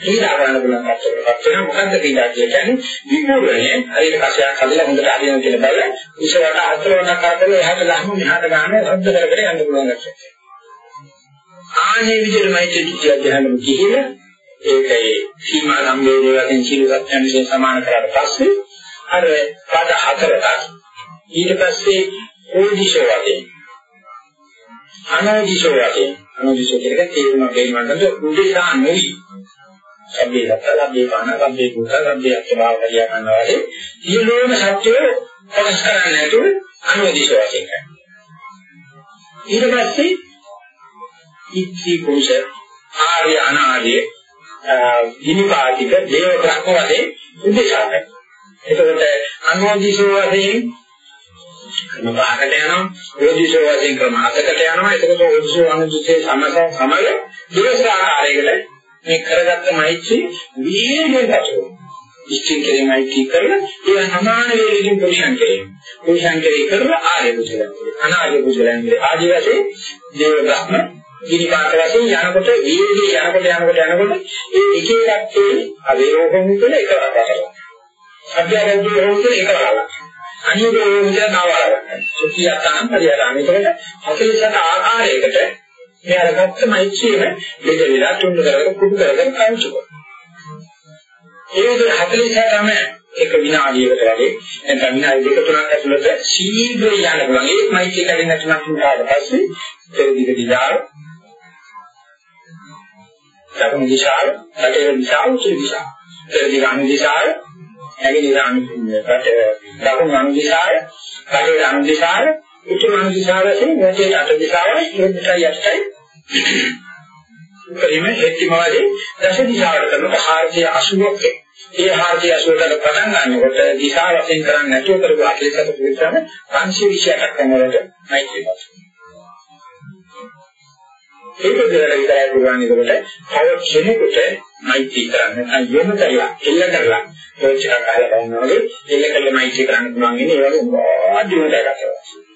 පීඩා ගන්න පුළුවන් තත්ත්වයකටපත් වෙනවා. මොකද්ද පීඩා කියන්නේ? විපූර්ණය හරියට කසයක් හදලා හොඳට අදින කියලා බලලා ඉස්සරහට අතලවන කරදර එහාට ගහමු මෙහාට ගහන්න සද්ද කර කර යන්න පුළුවන් ගැටයක්. ආනේ විදිහටමයි චිත්ත ධ්‍යානෙම කිහිලා ඒකේ සීමා සම්බේධය වශයෙන් සීල සත්‍යයන් විසින් සමාන කරාට පස්සේ අර පද හතරට ඊට පස්සේ ඕදිශෝ වශයෙන් අනෝදිශෝ වශයෙන් අනෝදිශෝ කියන්නේ තේරුම දෙන්නට උදේසා නෙවෙයි සම්බේ දත්ත සම්බේ පාන සම්බේ කුස සම්බේ අත්භාව කියලා ගන්නවා වගේ සියලුම සත්‍යෝ කොටස් කරන්නේ නැතුව අනුදිශ වශයෙන් කරනවා. ඊට පස්සේ ඉච්ඡී කුස ආර්ය අනාර්ය විනිපාතික දේව බ්‍රහ්ම වශයෙන් උදේශා කරනවා. එතකොට අනුදිශ වශයෙන් ක්‍රම පහකට යනවා යෝදිශෝ වශයෙන් ක්‍රම හතකට යනවා. එතකොට යෝදිශෝ අනුදිශේ සමස සමග දිවස ආකාරයකට මේ කරගත්ත මෛත්‍රී වීර්යයෙන් දක්වනවා. ඉස්තින් කෙරේ මෛත්‍රී කරලා ඒ සමාන වේගකින් පුරුෂයන් කෙරේ. පුරුෂයන් කෙරේ කරලා ආර්ය පුජලයන් කෙරේ. අනාර්ය පුජලයන් කෙරේ. ආදී වශයෙන් දේව බ්‍රහ්ම ගිනිපාත වශයෙන් යනකොට වීර්යය යනකොට යනකොට යනකොට ඒ එක එකක් තේ අවේරෝහණ තුළ එක රටකට. අධ්‍යාපන රෝහණ එක රටකට. අනිත් රෝහණ නවරකට. සුඛියතනම් පරිහරණය. ඒකට 47 ආකාරයකට මේ අරගත්ත මෛත්‍රියම දෙක වෙලා තුන් කරගෙන කුඩු කරගෙන කවුචු කරනවා. ඒ විදිහට 46 තමයි එක විනාඩියකට වගේ නැත්නම් විනාඩි දෙක තුනක් ඇතුළත ශීඝ්‍රව යන්න පුළුවන්. ඒ මෛත්‍රිය කැඩෙන්න තුනක් තුනකට පස්සේ පෙරදිග දිශාව දකුණු දිශාව, රටේ දිශාව, උතුරු දිශාව. පෙරදිග අනු දිශාව, නැගෙනහිර අනු දකුණු අනු දිශාව, රටේ අනු දිශාව උතුමන් දිශාවෙන් වැටේ අට දිශාවයි ඉරදටයි යටටයි උපරිම හෙත්තිමාවේ දස දිශාවට කරනකොට 480ක් ඒ 480කට පටන් ගන්නකොට දිශා වශයෙන් කරන්නේ නැතුව කරපු අකලසක පුරුෂයන් 528ක් කරනකොට මෛත්‍රී පාස. ඒක දෙවල විතරයි පුරාණ ඒකට තව කෙනෙකුට මෛත්‍රී කරන්න නැත්නම් යොමු කරලා එල්ල කරලා ඔච්චර කාලයක් ගන්නවාගේ එල්ල කළ මෛත්‍රී කරන්න පුළුවන් ඉන්නේ ඒ වගේ ආදිවට කරලා.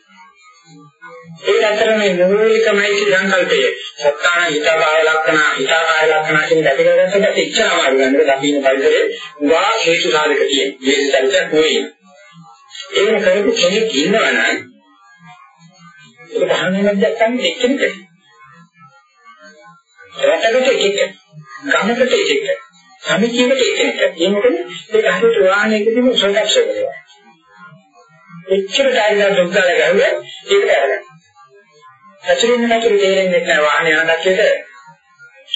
ඒ අතර මේ මූලිකමයි සංකල්පය සත්‍යාන හිතාකාය ලක්ෂණ හිතාකාය ලක්ෂණ කියන දෙක කරගත්තට ඉච්ඡාම අරගන්නද දකින්න පරිසරේ උගා හේතු සාධක තියෙන. මේ සංකල්ප නෙවෙයි. ඒක කරපු කෙනෙක් ඉන්නවා නම් ඒක පහනෙන් දැක්කම එක්කෙනෙක්. රටකට එකෙක්. ගමකට එකෙක්. සමිතියකට එකෙක්. ඒ මොකද ඒක හරියට වාහනයකදීම සොල්ටක්ෂ කරනවා. එච්චර ඩයිලා දුක්දාල ගහුවා ඒක කරගන්න. ඇතුලින් නැතුළු තේරෙන්නේ නැහැ වාහන යන දක්ෂයට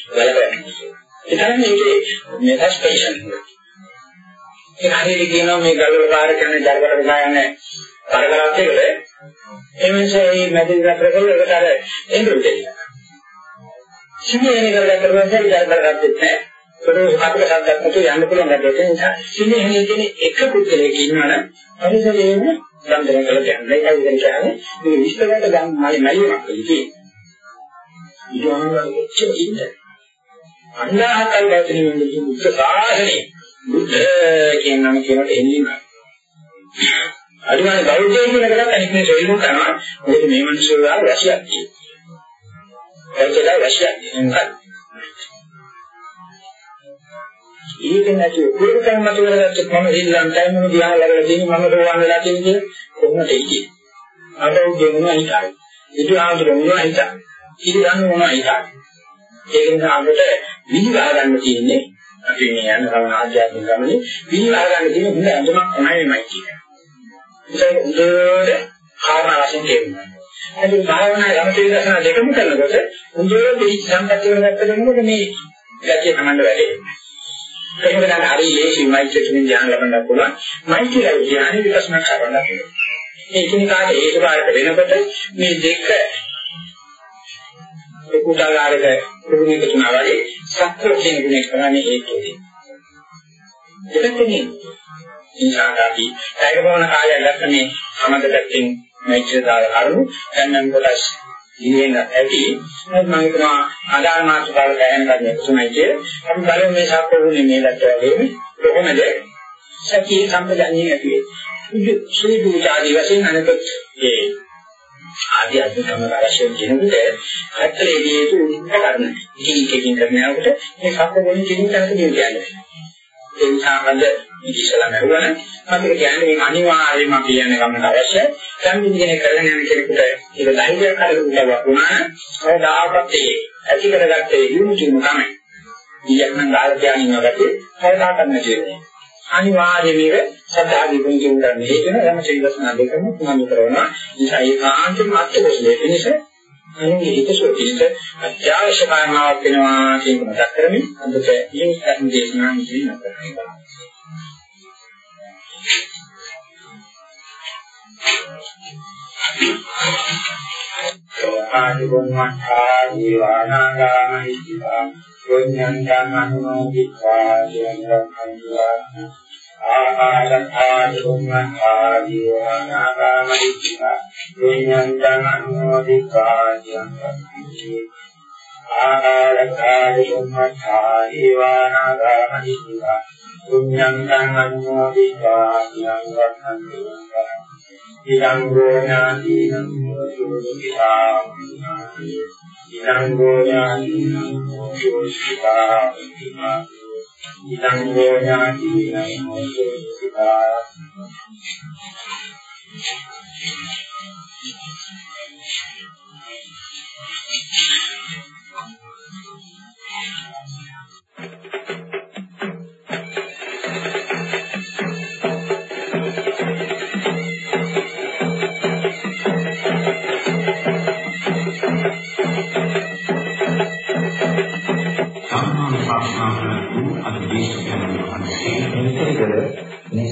බලපෑම. ඒ තමයි මේකේ මේ සස්පෙන්ෂන්. ඒ හරියට කියනවා මේ ගල්වල පාර කරන ජරකට වෙලා යන්නේ කරකරත් එකට එමන්සේ මේ මැදින් රට කරලා ඒකට අර එන්ඩ්‍රොයිඩ් දෙන්න. සිංහලෙන් කරලා කරලා ජරකට දෙන්නේ නැහැ. ඒක අපිට සම්පූර්ණ නැතුව යන්න පුළුවන් ගැටේ. ඒ නිසා සිංහලෙන් කියන එක පුද්ගලයෙක් ඉන්නවනම් පරිසරයේම සම්දරන කළ කියන්නේ ඒකයි කියන්නේ මේ විශ්වයට ගන්න මයි මයිමක් කියන්නේ. ඊළඟට කොච්චර ඉන්න. අන්නාහකල් දැකීම මේ බුද්ධ සාසනේ බුද්ධ කියන නම කියනට එන්නේ නැහැ. අනිවාර්ය බෞද්ධය කියන එකත් අනිත් මේ සෙල්ලු කරනවා. මොකද මේ මිනිස්සු වල රැසියක් තියෙනවා. ඒකලා රැසියක් තියෙනවා. ඒක නැතුව පුරුකම් මත කරගත්තොත් මම ශ්‍රී ලංකාවේ මම දිහා ලගලා තියෙන මම රෝවන් වෙලා තියෙන කිය කොහොමද ඉන්නේ අරෝග්‍ය මොනවා හිතන්නේ ඉදු ආන්දර මොනවා හිතන්නේ ඉදි ගන්න මොනවා හිතන්නේ ඒක නිසා අපිට විදි ගහ ගන්න තියෙන්නේ අපි මේ යන ගමන ආධ්‍යාත්මික ගමනේ පිළිලා ගන්න තියෙන හොඳ අඳුමක් තමයි මේ කියන්නේ. ඒක හොඳට කාරණා වශයෙන් තේරුම් ගන්න. ඒ භාවනා යම්තේ දර්ශන දෙකම කරනකොට හොඳට පිළිච්ච සම්පත්තිය වෙනකොට මේ ගැතිය තමන්ට වැඩේ. එහෙම නැත්නම් හරි ලේසි මෛත්‍රියෙන් ධ්‍යාන ලබන්න පුළුවන්. මෛත්‍රිය ධ්‍යානෙ විපස්සනා කරන්න පුළුවන්. මේ එකිනෙකාට ඒක බාරට වෙනකොට මේ දෙක කුඩාකාරක පුරුණික තුනා වගේ සත්‍ය කියන ගුණය කරන්නේ ඒකේදී. දෙකෙනේ ඉන්සාරාදී ඒකවන කාලයක් ගත්ත මේ සමද පැත්තෙන් මෛත්‍රිය දාලා කරුණු දැන් නම් කොටස් ඉන්නේ නැති මම හිතනවා අදාළ මාත්‍ර කාල දැනන ගන්නේ තුනයි කිය. අපි බලමු මේ සත්පුරුනේ මේ දැක්ක වගේ කොහොමද සතිය සම්පජානිය ඇති වෙන්නේ. සුදු ආදී වශයෙන් අනිත් ඒ ආදී අධ්‍යාත්ම අවශ්‍යම කියනකොට ඇත්තටම ඒ උපකරණ ඉතින් කරනකොට මේ සත්පුරුනේ කියන තැනට කියන්නේ. ඒ නිසා මම ඉතිසලා නරුවන අපිට කියන්නේ මේ අනිවාර්යයෙන්ම කියන්නේ ගමනට අවශ්‍ය සම්මිති කෙනෙක් කරගෙන යන කෙනෙකුට ඒක ධෛර්යයක් හදලා වුණා කවදාකවත් ඒ ඇති කරගත්තේ යොමු කිරීම තමයි. ඊයක් නම් ගාලා කියන්නේ නැගත්තේ කවදා කරන්න කියන්නේ. අනිවාර්යයෙන් මේක සත්‍යාදී ගුණ කියන මේක යම චෛතසනා දෙකම තුනම කරනවා. නිසා ඒකාන්තම අත්‍යවශ්‍ය වෙනස අනුගේ හිතසෝතිට අත්‍යවශ්‍ය කාරණාවක් වෙනවා කියන මතක් කරමින් අදට මේ ධර්ම දේශනාව ඉදිරි කරනවා. ආනිගොන්වත්තා ජීවානාගාමිතා පුඤ්ඤං ධම්මනෝ වික්ඛා ජනරක්ඛන්වා ආහාරතා ජොම්මතා ජීවානාගාමිතා පුඤ්ඤං ධම්මනෝ වික්ඛා ජනරක්ඛන්වා ආහාරතා ජොම්මතා ජීවානාගාමිතා පුඤ්ඤං අනුමෝදිत्वा ජීවන්තං ඉදං ගෝඥාදීනං සෝසිතා ඉදං ගෝඥාදීනං සෝසිතා ඉදං ගෝඥාදීනං සෝසිතා